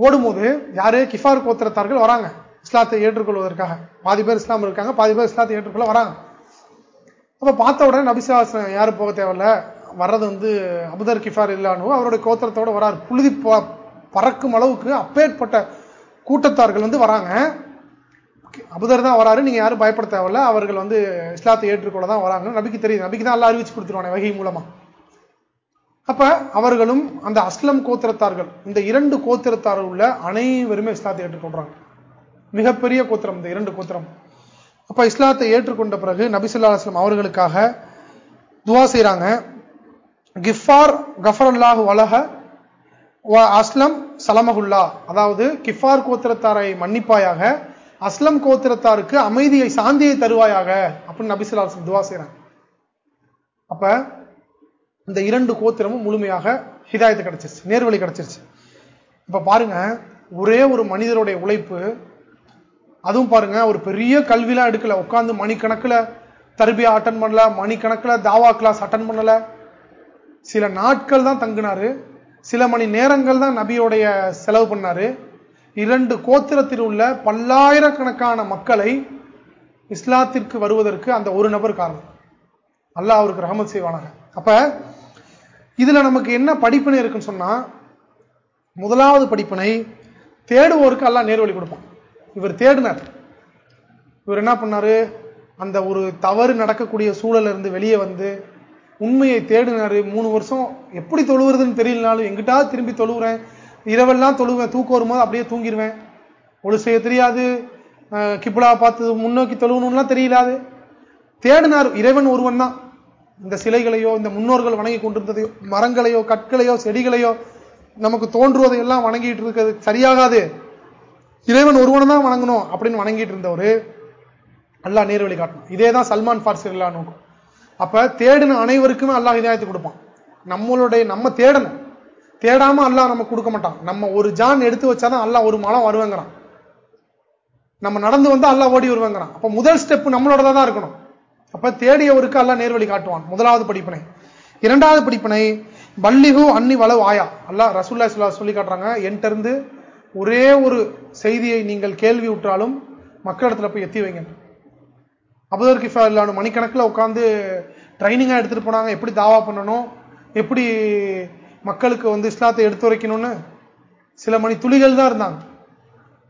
ஓடும்போது யாரு? கிஃபார் கோத்திரத்தார்கள் வராங்க. இஸ்லாத்தை ஏற்றுக்கொள்வதற்காக. பாதி பேர் இஸ்லாம் இருக்காங்க பாதி பேர் இஸ்லாத்தை ஏற்றுக்கொள்ள வராங்க. அப்ப பார்த்த உடனே நபிசாசனம் யாரும் போக தேவையில்ல. வர்றது வந்து அபுதர் கிஃபார் இல்லானோ அவருடைய கோத்திரத்தோட வராரு. புழுதி பறக்கும் அளவுக்கு அப்பேற்பட்ட கூட்டத்தார்கள் வந்து வராங்க. அபுதர் தான் வராரு நீங்க யாரும் பயப்பட தேவையில்ல. அவர்கள் வந்து இஸ்லாத்தை ஏற்றுக்கொள்ள தான் வராங்க நபிக்கு தெரியுது. நபிக்கு தான் எல்லாம் அறிவிச்சு கொடுத்துருவாங்க வகை மூலமா. அப்ப அவர்களும் அந்த அஸ்லம் கோத்திரத்தார்கள் இந்த இரண்டு கோத்திரத்தார்கள் உள்ள அனைவருமே இஸ்லாத்தை ஏற்றுக்கொள்றாங்க. மிகப்பெரிய கோத்திரம் இந்த இரண்டு கோத்திரம். அப்ப இஸ்லாத்தை ஏற்றுக்கொண்ட பிறகு நபிசுல்லா அஸ்லாம் அவர்களுக்காக துவா செய்யறாங்க கிஃபார் கஃபரல்லாஹு வலக அஸ்லம் சலமகுல்லா அதாவது கிஃபார் கோத்திரத்தாரை மன்னிப்பாயாக அஸ்லம் கோத்திரத்தாருக்கு அமைதியை சாந்தியை தருவாயாக அப்படின்னு நபிசுல்லா துவா செய்யறாங்க அப்ப இந்த இரண்டு கோத்திரமும் முழுமையாக ஹிதாயத்து கிடைச்சிருச்சு நேர்வழி கிடைச்சிருச்சு. இப்ப பாருங்க ஒரே ஒரு மனிதருடைய உழைப்பு அதுவும் பாருங்க ஒரு பெரிய கல்விலாம் எடுக்கல. உட்காந்து மணிக்கணக்கில் தர்பியா அட்டன் பண்ணல மணிக்கணக்கில் தாவா கிளாஸ் அட்டன் பண்ணல. சில நாட்கள் தான் தங்கினாரு. சில மணி நேரங்கள் தான் நபியோடைய செலவு பண்ணாரு. இரண்டு கோத்திரத்தில் உள்ள பல்லாயிரக்கணக்கான மக்களை இஸ்லாத்திற்கு வருவதற்கு அந்த ஒரு நபர் காரணம். அல்லாஹ் அவருக்கு ரஹமத் செய்வானாங்க அப்ப இதுல நமக்கு என்ன படிப்பினை இருக்குன்னு சொன்னா முதலாவது படிப்பினை தேடுவோருக்கு எல்லாம் நேர்வழி கொடுப்பான். இவர் தேடினார். இவர் என்ன பண்ணாரு? அந்த ஒரு தவறு நடக்கக்கூடிய சூழல இருந்து வெளியே வந்து உண்மையை தேடினாரு மூணு வருஷம் எப்படி தொழுவுறதுன்னு தெரியலனாலும் எங்கிட்டா திரும்பி தொழுவுறேன். இரவெல்லாம் தொழுவேன் தூக்கம் வரும்போது அப்படியே தூங்கிடுவேன் ஒழு செய்ய தெரியாது கிப்லா பார்த்து முன்னோக்கி தொழுவணும்லாம் தெரியலாது. தேடினார் இறைவன் ஒருவன் தான். இந்த சிலைகளையோ இந்த முன்னோர்கள் வணங்கி கொண்டிருந்ததையோ மரங்களையோ கற்களையோ செடிகளையோ நமக்கு தோன்றுவதை எல்லாம் வணங்கிட்டு இருக்கிறது சரியாகாது. இறைவன் ஒருவனை தான் வணங்கணும் அப்படின்னு வணங்கிட்டு இருந்தவர் அல்லா நேர்வழி காட்டணும். இதே தான் சல்மான் பார்சி அல்லா நோக்கம். அப்ப தேடின அனைவருக்குமே அல்லாஹ் இதாயத்தை கொடுப்பான். நம்மளுடைய நம்ம தேடணும். தேடாம அல்லாஹ் நம்ம கொடுக்க மாட்டான். நம்ம ஒரு ஜான் எடுத்து வச்சாதான் அல்லாஹ் ஒரு மலம் வருவேங்கிறான். நம்ம நடந்து வந்து அல்லாஹ் ஓடி வருவேங்கிறான். அப்ப முதல் ஸ்டெப் நம்மளோட தான் இருக்கணும். அப்ப தேடியவருக்கு அல்லாஹ் நேர்வழி காட்டுவான். முதலாவது படிப்பினை. இரண்டாவது படிப்பினை பல்லிகு அன்னி வளவு ஆயா. அல்லாஹ் ரசூல்லா சொல்லி காட்டுறாங்க. என்கிட்ட இருந்து ஒரே ஒரு செய்தியை நீங்கள் கேள்வி விட்டாலும் மக்களிடத்துல போய் எத்தி வைங்க. அபுதர் கிஃபா இல்லாமல் மணிக்கணக்கில் உட்காந்து ட்ரைனிங்காக எடுத்துகிட்டு போனாங்க. எப்படி தாவா பண்ணணும்? எப்படி மக்களுக்கு வந்து இஸ்லாத்தை எடுத்து வைக்கணும்னு சில மணி துளிகள் தான் இருந்தாங்க.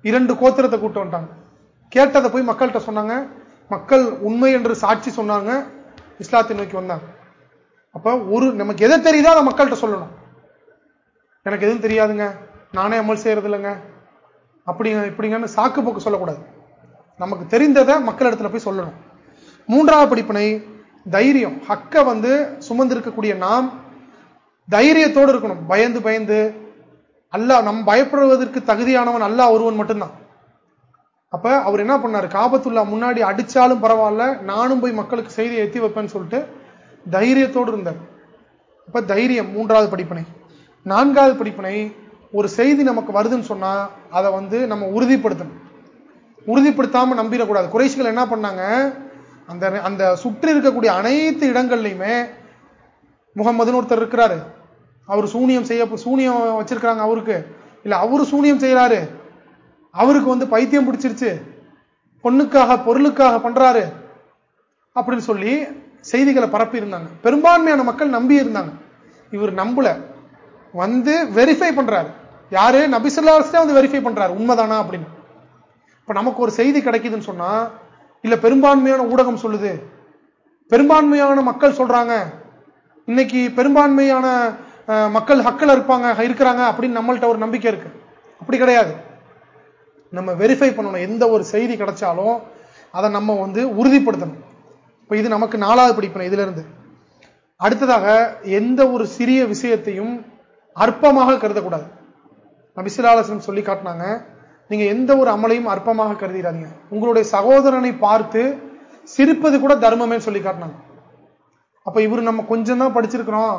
இரண்டு கோத்திரத்தை கூட்டு வந்துட்டாங்க. கேட்டதை போய் மக்கள்கிட்ட சொன்னாங்க. மக்கள் உண்மை என்று சாட்சி சொன்னாங்க. இஸ்லாத்தை நோக்கி வந்தாங்க. அப்ப ஒரு நமக்கு எதை தெரியுதோ அதை மக்கள்கிட்ட சொல்லணும். எனக்கு எதுவும் தெரியாதுங்க. நானே அமல் செய்யறது இல்லைங்க அப்படிங்க இப்படிங்கன்னு சாக்கு போக்கு சொல்லக்கூடாது. நமக்கு தெரிந்ததை மக்கள் இடத்துல போய் சொல்லணும். மூன்றாவது படிப்பினை தைரியம். ஹக்க வந்து சுமந்திருக்கக்கூடிய நாம் தைரியத்தோடு இருக்கணும். பயந்து பயந்து அல்லாஹ் நம் பயப்படுவதற்கு தகுதியானவன் அல்லாஹ் ஒருவன் மட்டும்தான். அப்ப அவர் என்ன பண்ணாரு? காபத்துல்லா முன்னாடி அடிச்சாலும் பரவாயில்ல நானும் போய் மக்களுக்கு செய்தி எத்தி வைப்பேன்னு சொல்லிட்டு தைரியத்தோடு இருந்தார். அப்ப தைரியம் மூன்றாவது படிப்பினை. நான்காவது படிப்பினை ஒரு செய்தி நமக்கு வருதுன்னு சொன்னா அதை வந்து நம்ம உறுதிப்படுத்தணும். உறுதிப்படுத்தாம நம்பிடக்கூடாது. குறைசிகள் என்ன பண்ணாங்க? அந்த அந்த சுற்றி இருக்கக்கூடிய அனைத்து இடங்கள்லையுமே முகமதுன்னு ஒருத்தர் இருக்கிறாரு. அவர் சூனியம் செய்ய சூனியம் வச்சிருக்கிறாங்க அவருக்கு. இல்ல அவரு சூனியம் செய்யறாரு. அவருக்கு வந்து பைத்தியம் பிடிச்சிருச்சு. பொண்ணுக்காக பொருளுக்காக பண்றாரு. அப்படின்னு சொல்லி செய்திகளை பரப்பி இருந்தாங்க. பெரும்பான்மையான மக்கள் நம்பி இருந்தாங்க. இவர் நம்பல. வந்து வெரிஃபை பண்றாரு. யாரு? நபிசுல்லா வந்து வெரிஃபை பண்றாரு. உண்மைதானா அப்படின்னு. இப்ப நமக்கு ஒரு செய்தி கிடைக்குதுன்னு சொன்னா இல்ல பெரும்பான்மையான ஊடகம் சொல்லுது. பெரும்பான்மையான மக்கள் சொல்றாங்க. இன்னைக்கு பெரும்பான்மையான மக்கள் ஹக்கில் இருப்பாங்க இருக்கிறாங்க அப்படின்னு நம்மள்ட்ட ஒரு நம்பிக்கை இருக்கு. அப்படி கிடையாது. நம்ம வெரிஃபை பண்ணணும். எந்த ஒரு செய்தி கிடைச்சாலும் அதை நம்ம வந்து உறுதிப்படுத்தணும். இப்ப இது நமக்கு நாலாவது படிப்பணும் இதுல இருந்து அடுத்ததாக எந்த ஒரு சிறிய விஷயத்தையும் அற்பமாக கருதக்கூடாது. நபிசிலாலசனம் சொல்லி காட்டினாங்க. நீங்க எந்த ஒரு அமலையும் அற்பமாக கருதிடாதீங்க உங்களுடைய சகோதரனை பார்த்து சிரிப்பது கூட தர்மமே சொல்லி காட்டினாங்க. அப்ப இவரு நம்ம கொஞ்சம் தான் படிச்சிருக்கிறோம்.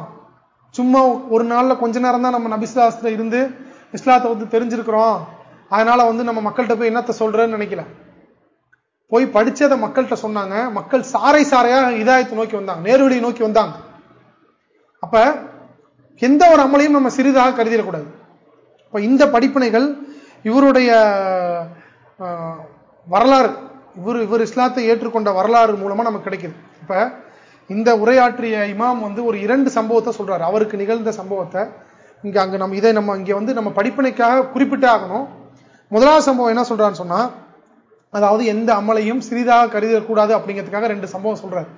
சும்மா ஒரு நாள்ல கொஞ்ச நேரம் தான் நம்ம நபிசுலாசத்துல இருந்து இஸ்லாத்தை வந்து தெரிஞ்சிருக்கிறோம். அதனால வந்து நம்ம மக்கள்கிட்ட போய் என்னத்தை சொல்றேன்னு நினைக்கல. போய் படிச்சதை மக்கள்கிட்ட சொன்னாங்க. மக்கள் சாரை சாரையா இதாயத்தை நோக்கி வந்தாங்க. நேர்வழியை நோக்கி வந்தாங்க. அப்ப எந்த ஒரு அமலையும் நம்ம சிறிதாக கருதிடக்கூடாது. இப்ப இந்த படிப்பினைகள் இவருடைய வரலாறு இவர் இவர் இஸ்லாத்தை ஏற்றுக்கொண்ட வரலாறு மூலமா நமக்கு கிடைக்குது. இப்ப இந்த உரையாற்றிய இமாம் வந்து ஒரு இரண்டு சம்பவத்தை சொல்றாரு. அவருக்கு நிகழ்ந்த சம்பவத்தை. இங்க அங்க நம்ம இதை நம்ம இங்க வந்து நம்ம படிப்பனைக்காக குறிப்பிட்டே ஆகணும். முதலாவது சம்பவம் என்ன சொல்றான்னு சொன்னா அதாவது எந்த அமலையும் சிறிதாக கருதக்கூடாது அப்படிங்கிறதுக்காக ரெண்டு சம்பவம் சொல்றாரு.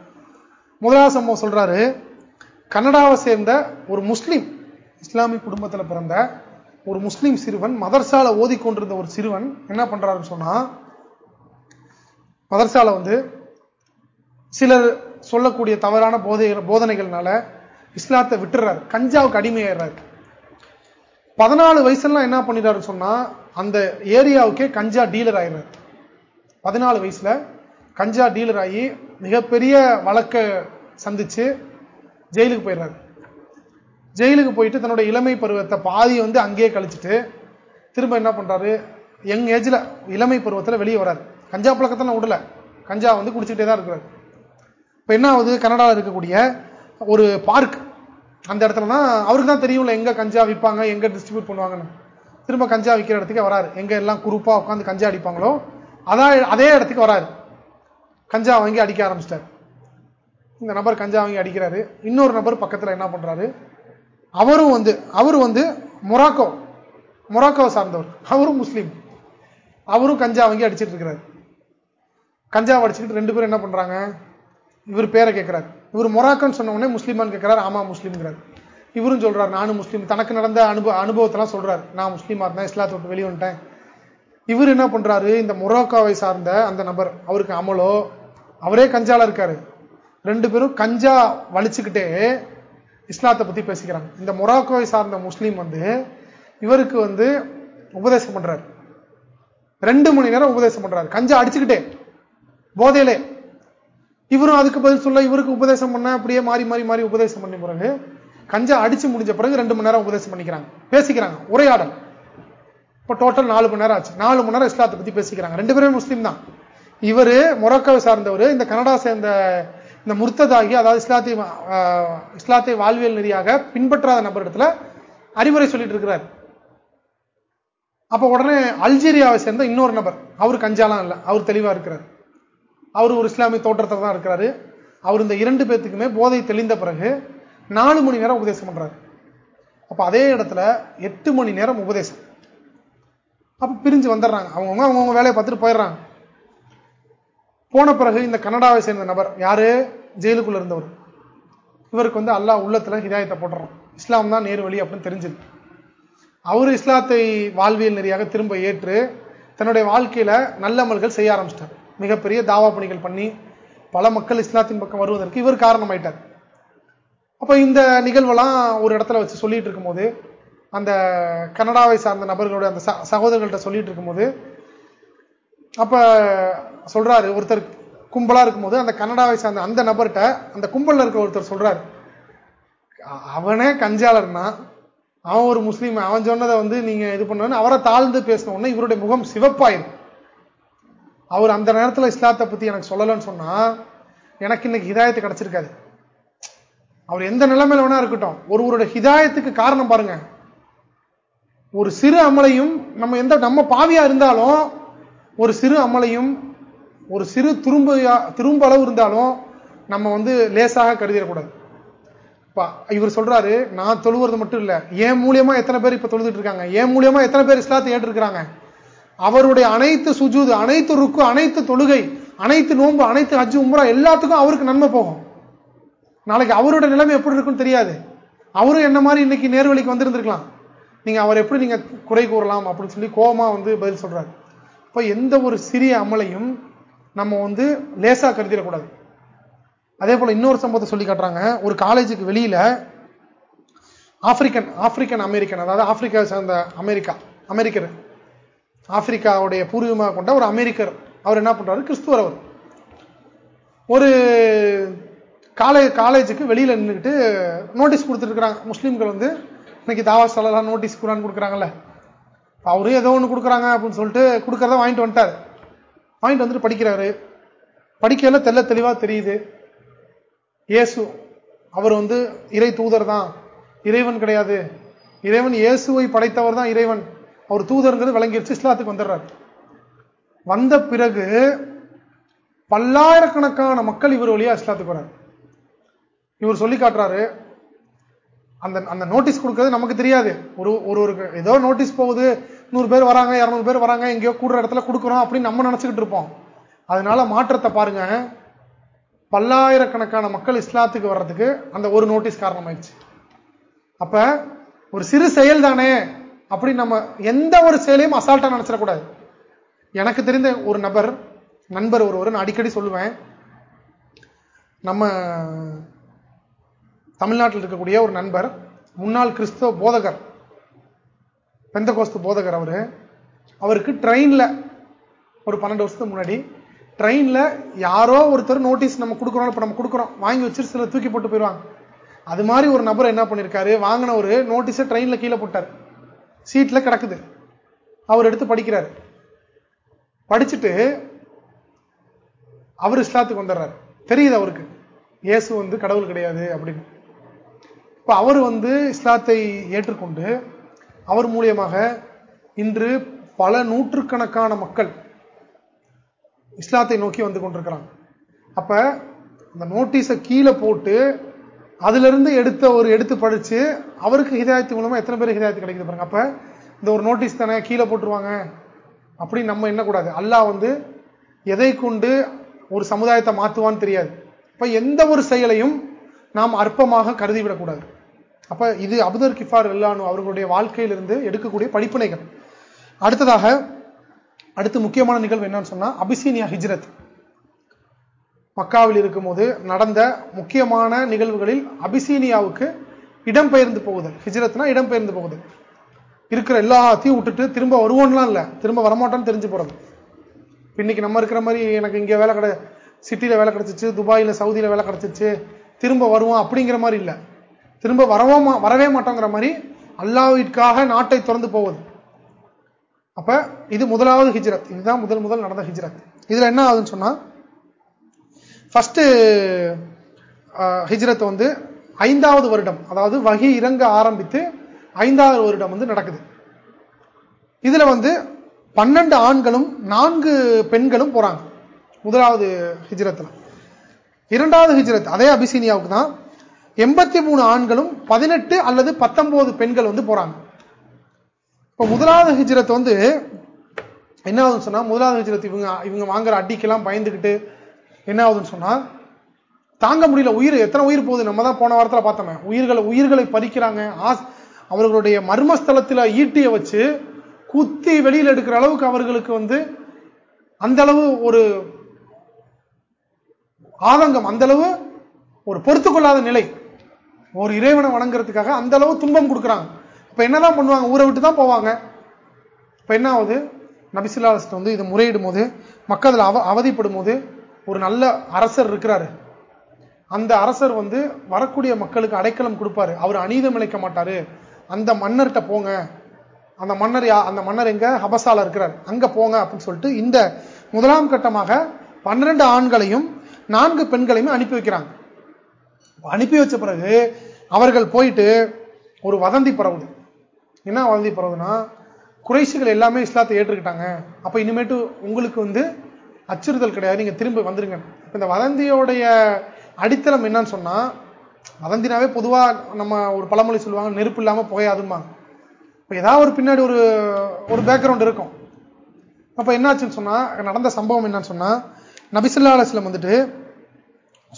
முதலாவது சம்பவம் சொல்றாரு கனடாவை சேர்ந்த ஒரு முஸ்லீம் இஸ்லாமிய குடும்பத்தில் பிறந்த ஒரு முஸ்லீம் சிறுவன் மதர்சால ஓதிக்கொண்டிருந்த ஒரு சிறுவன் என்ன பண்றாருன்னு சொன்னா மதர்சால வந்து சிலர் சொல்லக்கூடிய தவறான போதை போதனைகள்னால இஸ்லாத்தை விட்டுறாரு. கஞ்சாவுக்கு அடிமையாடுறாரு பதினாலு வயசுலாம் என்ன பண்ணிடுறாருன்னு சொன்னா அந்த ஏரியாவுக்கே கஞ்சா டீலர் ஆயிடுறாரு பதினாலு வயசுல கஞ்சா டீலர் ஆகி மிகப்பெரிய வழக்க சந்திச்சு ஜெயிலுக்கு போயிடுறாரு ஜெயிலுக்கு போயிட்டு தன்னோட இளமை பருவத்தை பாதி வந்து அங்கேயே கழிச்சுட்டு திரும்ப என்ன பண்றாரு? யங் ஏஜ்ல இளமை பருவத்தில் வெளியே வராரு. கஞ்சா பழக்கத்தை விடல கஞ்சா வந்து குடிச்சுட்டே தான் இருக்கிறாரு. இப்போ என்ன ஆகுது? கனடாவில் இருக்கக்கூடிய ஒரு பார்க். அந்த இடத்துல தான் அவருக்கு தான் தெரியும்ல எங்க கஞ்சா விற்பாங்க எங்க டிஸ்ட்ரிபியூட் பண்ணுவாங்கன்னு. திரும்ப கஞ்சா விற்கிற இடத்துக்கு வராரு. எங்க எல்லாம் குரூப்பா உட்காந்து கஞ்சா அடிப்பாங்களோ அதான் அதே இடத்துக்கு வராரு. கஞ்சா வாங்கி அடிக்க ஆரம்பிச்சிட்டாரு. இந்த நபர் கஞ்சா வாங்கி அடிக்கிறாரு. இன்னொரு நபர் பக்கத்தில் என்ன பண்றாரு? அவரும் வந்து அவர் வந்து மொராக்கோ மொராக்கோவை சார்ந்தவர். அவரும் முஸ்லீம். அவரும் கஞ்சா வாங்கி அடிச்சிட்டு இருக்கிறாரு. கஞ்சா அடிச்சுக்கிட்டு ரெண்டு பேரும் என்ன பண்றாங்க? இவர் பேரை கேட்கிறார் இவர் மொராக்கோன்னு சொன்ன உடனே முஸ்லீமான்னு கேட்கிறார் ஆமா முஸ்லீம்ங்கிறார். இவரும் சொல்றார் நானும் முஸ்லீம். தனக்கு நடந்த அனுபவ அனுபவத்தெல்லாம் சொல்றாரு. நான் முஸ்லீமா இருந்தேன் இஸ்லாத்தை விட்டு வெளியே வந்துட்டேன். இவர் என்ன பண்றாரு? இந்த மொரோக்காவை சார்ந்த அந்த நபர் அவருக்கு அமலோ அவரே கஞ்சால இருக்காரு. ரெண்டு பேரும் கஞ்சா வலிச்சுக்கிட்டே இஸ்லாத்தை பத்தி பேசிக்கிறாங்க. இந்த மொராக்கோவை சார்ந்த முஸ்லீம் வந்து இவருக்கு வந்து உபதேசம் பண்றாரு. ரெண்டு மணி நேரம் உபதேசம் பண்றாரு. கஞ்சா அடிச்சுக்கிட்டே போதையிலே. இவரும் அதுக்கு பதில் சொல்ல இவருக்கு உபதேசம் பண்ண அப்படியே மாறி மாறி மாறி உபதேசம் பண்ணி பிறகு கஞ்சா அடிச்சு முடிஞ்ச பிறகு ரெண்டு மணி நேரம் உபதேசம் பண்ணிக்கிறாங்க. பேசிக்கிறாங்க. உரையாடல். இப்ப டோட்டல் நாலு மணி நேரம் ஆச்சு. நாலு மணி நேரம் இஸ்லாத்தை பத்தி பேசிக்கிறாங்க. ரெண்டு பேருமே முஸ்லீம் தான். இவரு மொரக்காவை சார்ந்தவர் இந்த கனடா சேர்ந்த இந்த முர்த்ததாகி அதாவது இஸ்லாத்தை இஸ்லாத்தை வாழ்வியல் நெறியாக பின்பற்றாத நபரிடத்துல அறிவுரை சொல்லிட்டு இருக்கிறார். அப்ப உடனே அல்ஜீரியாவை சேர்ந்த இன்னொரு நபர் அவர் கஞ்சாலாம் இல்ல அவர் தெளிவா இருக்கிறார். அவர் ஒரு இஸ்லாமிய தோற்றத்தில் தான் இருக்கிறாரு. அவர் இந்த இரண்டு பேர்த்துக்குமே போதை தெளிந்த பிறகு நாலு மணி நேரம் உபதேசம் பண்றாரு. அப்ப அதே இடத்துல எட்டு மணி நேரம் உபதேசம். அப்ப பிரிஞ்சு வந்துடுறாங்க. அவங்கவுங்க அவங்கவுங்க வேலையை பார்த்துட்டு போயிடுறாங்க. போன பிறகு இந்த கனடாவை சேர்ந்த நபர் யாரு? ஜெயிலுக்குள்ள இருந்தவர். இவருக்கு வந்து அல்லாஹ் உள்ளத்துல ஹிதாயத்தை போடுறான் இஸ்லாம் தான் நேர் வழி அப்படின்னு தெரிஞ்சது. அவர் இஸ்லாத்தை வாழ்வியல் நெறியாக திரும்ப ஏற்று தன்னுடைய வாழ்க்கையில நல்லமல்கள் செய்ய ஆரம்பிச்சிட்டார். மிகப்பெரிய தாவா பணிகள் பண்ணி பல மக்கள் இஸ்லாத்தின் பக்கம் வருவதற்கு இவர் காரணமாயிட்டார். அப்ப இந்த நிகழ்வெல்லாம் ஒரு இடத்துல வச்சு சொல்லிட்டு இருக்கும்போது அந்த கனடாவை சார்ந்த நபர்களுடைய அந்த சகோதரர்கள்ட்ட சொல்லிட்டு இருக்கும்போது அப்ப சொல்றாரு ஒருத்தர் கும்பலா இருக்கும்போது அந்த கனடாவை சார்ந்த அந்த நபர்கிட்ட அந்த கும்பல்ல இருக்க ஒருத்தர் சொல்றாரு. அவனே கஞ்சாளர்னா அவன் ஒரு முஸ்லீம் அவன் சொன்னதை வந்து நீங்க இது பண்ணு அவரை தாழ்ந்து பேசின உடனே இவருடைய முகம் சிவப்பாயிரும். அவர் அந்த நேரத்தில் இஸ்லாத்தை பத்தி எனக்கு சொல்லலன்னு சொன்னா எனக்கு இன்னைக்கு ஹிதாயத்து கிடைச்சிருக்காது. அவர் எந்த நிலைமையில வேணா இருக்கட்டும். ஒருவருடைய ஹிதாயத்துக்கு காரணம் பாருங்க. ஒரு சிறு அமலையும் நம்ம எந்த நம்ம பாவியா இருந்தாலும் ஒரு சிறு அமலையும் ஒரு சிறு திரும்ப திரும்ப அளவு இருந்தாலும் நம்ம வந்து லேசாக கருதிடக்கூடாது. இவர் சொல்றாரு நான் தொழுவது மட்டும் இல்ல ஏன் மூலியமா எத்தனை பேர் இப்ப தொழுதுட்டு இருக்காங்க? ஏன் மூலியமா எத்தனை பேர் இஸ்லாத்தை ஏற்றிருக்கிறாங்க? அவருடைய அனைத்து சுஜூது அனைத்து ருக்கு அனைத்து தொழுகை அனைத்து நோன்பு அனைத்து ஹஜ்ஜு உம்ரா எல்லாத்துக்கும் அவருக்கு நன்மை போகும். நாளைக்கு அவருடைய நிலைமை எப்படி இருக்குன்னு தெரியாது. அவரும் என்ன மாதிரி இன்னைக்கு நேர்வழிக்கு வந்திருந்திருக்கலாம். நீங்க அவர் எப்படி நீங்க குறை கூறலாம் அப்படின்னு சொல்லி கோபமா வந்து பதில் சொல்றாரு. இப்போ எந்த ஒரு சிறிய அமலையும் நம்ம வந்து லேசா கருதிடக்கூடாது. அதே போல இன்னொரு சம்பவத்தை சொல்லி காட்டுறாங்க. ஒரு காலேஜுக்கு வெளியில ஆப்பிரிக்கன் ஆப்பிரிக்கன் அமெரிக்கன் அதாவது ஆப்பிரிக்கா சேர்ந்த அமெரிக்கா அமெரிக்கர் ஆப்பிரிக்காவுடைய பூர்வீகமாக கொண்ட ஒரு அமெரிக்கர் அவர் என்ன பண்றாரு? கிறிஸ்துவர் அவர். ஒரு காலேஜ் காலேஜுக்கு வெளியில நின்றுட்டு நோட்டீஸ் கொடுத்துருக்குறாங்க முஸ்லீம்கள் வந்து இன்னைக்கு தாவா சொல்லலாம் நோட்டீஸ் குரான் கொடுக்குறாங்கல்ல. அவரும் ஏதோ ஒன்று கொடுக்குறாங்க அப்படின்னு சொல்லிட்டு கொடுக்கறத வாங்கிட்டு வந்துட்டார். வாங்கிட்டு வந்துட்டு படிக்கிறாரு. படிக்கல தெல்ல தெளிவாக தெரியுது. இயேசு அவர் வந்து இறை தூதர் தான். இறைவன் கிடையாது. இறைவன் இயேசுவை படைத்தவர் தான் இறைவன். அவர் தூதருங்கிறது விளங்கிடுச்சு இஸ்லாத்துக்கு வந்துடுறாரு. வந்த பிறகு பல்லாயிரக்கணக்கான மக்கள் இவர் வழியா இஸ்லாத்துக்கு வர்றாரு. இவர் சொல்லி காட்டுறாரு அந்த அந்த நோட்டீஸ் கொடுக்கறது நமக்கு தெரியாது. ஒரு ஒரு ஒரு ஏதோ நோட்டீஸ் போகுது நூறு பேர் வராங்க இரநூறு பேர் வராங்க எங்கேயோ கூடுற இடத்துல கொடுக்குறோம் அப்படின்னு நம்ம நினச்சிக்கிட்டு இருப்போம். அதனால மாற்றத்தை பாருங்க. பல்லாயிரக்கணக்கான மக்கள் இஸ்லாத்துக்கு வர்றதுக்கு அந்த ஒரு நோட்டீஸ் காரணமாயிடுச்சு. அப்ப ஒரு சிறு செயல் தானே அப்படி நம்ம எந்த ஒரு செயலையும் அசால்ட்டா நினைச்சிடக்கூடாது. எனக்கு தெரிந்த ஒரு நபர் நண்பர் ஒருவர் நான் அடிக்கடி சொல்லுவேன். நம்ம தமிழ்நாட்டில் இருக்கக்கூடிய ஒரு நண்பர் முன்னாள் கிறிஸ்தவ போதகர் பெந்த கோஸ்து போதகர் அவரு. அவருக்கு ட்ரெயின்ல ஒரு பன்னெண்டு வருஷத்துக்கு முன்னாடி ட்ரெயின்ல யாரோ ஒருத்தர் நோட்டீஸ் நம்ம கொடுக்குறோம் இப்ப நம்ம கொடுக்குறோம் வாங்கி வச்சு சில தூக்கி போட்டு போயிடுவாங்க அது மாதிரி ஒரு நபர் என்ன பண்ணிருக்காரு வாங்கின ஒரு நோட்டீஸை ட்ரெயின்ல கீழே போட்டார். சீட்ல கிடக்குது. அவர் எடுத்து படிக்கிறாரு. படிச்சுட்டு அவர் இஸ்லாத்துக்கு வந்துடுறாரு. தெரியுது அவருக்கு. இயேசு வந்து கடவுள் கிடையாது அப்படின்னு. இப்ப அவர் வந்து இஸ்லாத்தை ஏற்றுக்கொண்டு அவர் மூலியமாக இன்று பல நூற்றுக்கணக்கான மக்கள் இஸ்லாத்தை நோக்கி வந்து கொண்டிருக்கிறாங்க. அப்ப அந்த நோட்டீஸை கீழே போட்டு அதுல இருந்து எடுத்த ஒரு எடுத்து படிச்சு அவருக்கு ஹிதாயத்து மூலமா எத்தனை பேர் ஹிதாயத்து கிடைக்குது பாருங்க. அப்ப இந்த ஒரு நோட்டீஸ் தானே கீழே போட்டுருவாங்க. அப்படின்னு நம்ம எண்ணக்கூடாது. அல்லாஹ் வந்து எதை கொண்டு ஒரு சமுதாயத்தை மாத்துவான்னு தெரியாது. இப்ப எந்த ஒரு செயலையும் நாம் அற்பமாக கருதிவிடக்கூடாது. அப்ப இது அபுதர் கிஃபார் இல்லானு அவர்களுடைய வாழ்க்கையிலிருந்து எடுக்கக்கூடிய படிப்பினைகள். அடுத்ததாக அடுத்து முக்கியமான நிகழ்வு என்னன்னு சொன்னா அபிசீனியா ஹிஜ்ரத். மக்காவில் இருக்கும்போது நடந்த முக்கியமான நிகழ்வுகளில் அபிசீனியாவுக்கு இடம்பெயர்ந்து போகுதல் ஹிஜ்ரத்னா இடம்பெயர்ந்து போகுதல் இருக்கிற எல்லாத்தையும் விட்டுட்டு திரும்ப வருவோம்லாம் இல்லை. திரும்ப வரமாட்டோம்னு தெரிஞ்சு போறது. இன்னைக்கு நம்ம இருக்கிற மாதிரி எனக்கு இங்கே வேலை கிடை சிட்டியில வேலை கிடைச்சிச்சு துபாயில சவுதியில வேலை கிடைச்சிச்சு திரும்ப வருவோம் அப்படிங்கிற மாதிரி இல்லை. திரும்ப வரவோ வரவே மாட்டோங்கிற மாதிரி அல்லாவிற்காக நாட்டை திறந்து போவது. அப்ப இது முதலாவது ஹிஜ்ரத். இதுதான் முதல் முதல் நடந்த ஹிஜ்ரத். இதுல என்ன ஆகுதுன்னு சொன்னா ஃபர்ஸ்ட் ஹிஜ்ரத் வந்து ஐந்தாவது வருடம் அதாவது வகி இறங்க ஆரம்பித்து ஐந்தாவது வருடம் வந்து நடக்குது. இதுல வந்து பன்னெண்டு ஆண்களும் நான்கு பெண்களும் போறாங்க முதலாவது ஹிஜ்ரத்ல இரண்டாவது ஹிஜ்ரத் அதே அபிசீனியாவுக்கு தான் எண்பத்தி மூணு ஆண்களும் பதினெட்டு அல்லது பத்தொன்பது பெண்கள் வந்து போறாங்க. இப்ப முதலாவது ஹிஜ்ரத் வந்து என்ன ஆகுதுன்னு சொன்னா முதலாவது ஹிஜ்ரத் இவங்க இவங்க வாங்குற அடிக்கெல்லாம் பயந்துகிட்டு என்ன ஆகுதுன்னு சொன்னா தாங்க முடியல உயிர் எத்தனை உயிர் போகுது? நம்ம தான் போன வாரத்தில் பார்த்தோமே உயிர்களை உயிர்களை பறிக்கிறாங்க. அவர்களுடைய மர்மஸ்தலத்தில் ஈட்டிய வச்சு குத்தி வெளியில் எடுக்கிற அளவுக்கு அவர்களுக்கு வந்து அந்த அளவு ஒரு ஆதங்கம் அந்த அளவு ஒரு பொறுத்துக்கொள்ளாத நிலை. ஒரு இறைவனை வணங்குறதுக்காக அந்த அளவு துன்பம் கொடுக்குறாங்க. இப்ப என்னதான் பண்ணுவாங்க? ஊரை விட்டு தான் போவாங்க. இப்ப என்ன ஆகுது? நபிசுல்லாஸ்ட் வந்து இதை முறையிடும் போது மக்கள் அவ அவதிப்படும் போது ஒரு நல்ல அரசர் இருக்கிறாரு. அந்த அரசர் வந்து வரக்கூடிய மக்களுக்கு அடைக்கலம் கொடுப்பாரு. அவர் அநீதம் இழைக்க மாட்டாரு. அந்த மன்னர்கிட்ட போங்க. அந்த மன்னர் அந்த மன்னர் எங்க? ஹபசால இருக்கிறார். அங்க போங்க அப்படின்னு சொல்லிட்டு இந்த முதலாம் கட்டமாக பன்னிரண்டு ஆண்களையும் நான்கு பெண்களையுமே அனுப்பி வைக்கிறாங்க. அனுப்பி வச்ச பிறகு அவர்கள் போயிட்டு ஒரு வதந்தி பரவுது. என்ன வதந்தி பரவுதுன்னா குறைசிகள் எல்லாமே இஸ்லாத்தை ஏற்றுக்கிட்டாங்க. அப்ப இனிமேட்டு உங்களுக்கு வந்து அச்சுறுத்தல் கிடையாது நீங்க திரும்ப வந்துருங்க. இந்த வதந்தியோடைய அடித்தளம் என்னன்னு சொன்னா வதந்தினாவே பொதுவா நம்ம ஒரு பழமொழி சொல்லுவாங்க நெருப்பு இல்லாம புகையாதுமா இப்ப ஏதாவது ஒரு பின்னாடி ஒரு ஒரு பேக்ரவுண்ட் இருக்கும். அப்ப என்னாச்சுன்னு சொன்னா நடந்த சம்பவம் என்னன்னு சொன்னா நபிசுல்லா அலுவலம் வந்துட்டு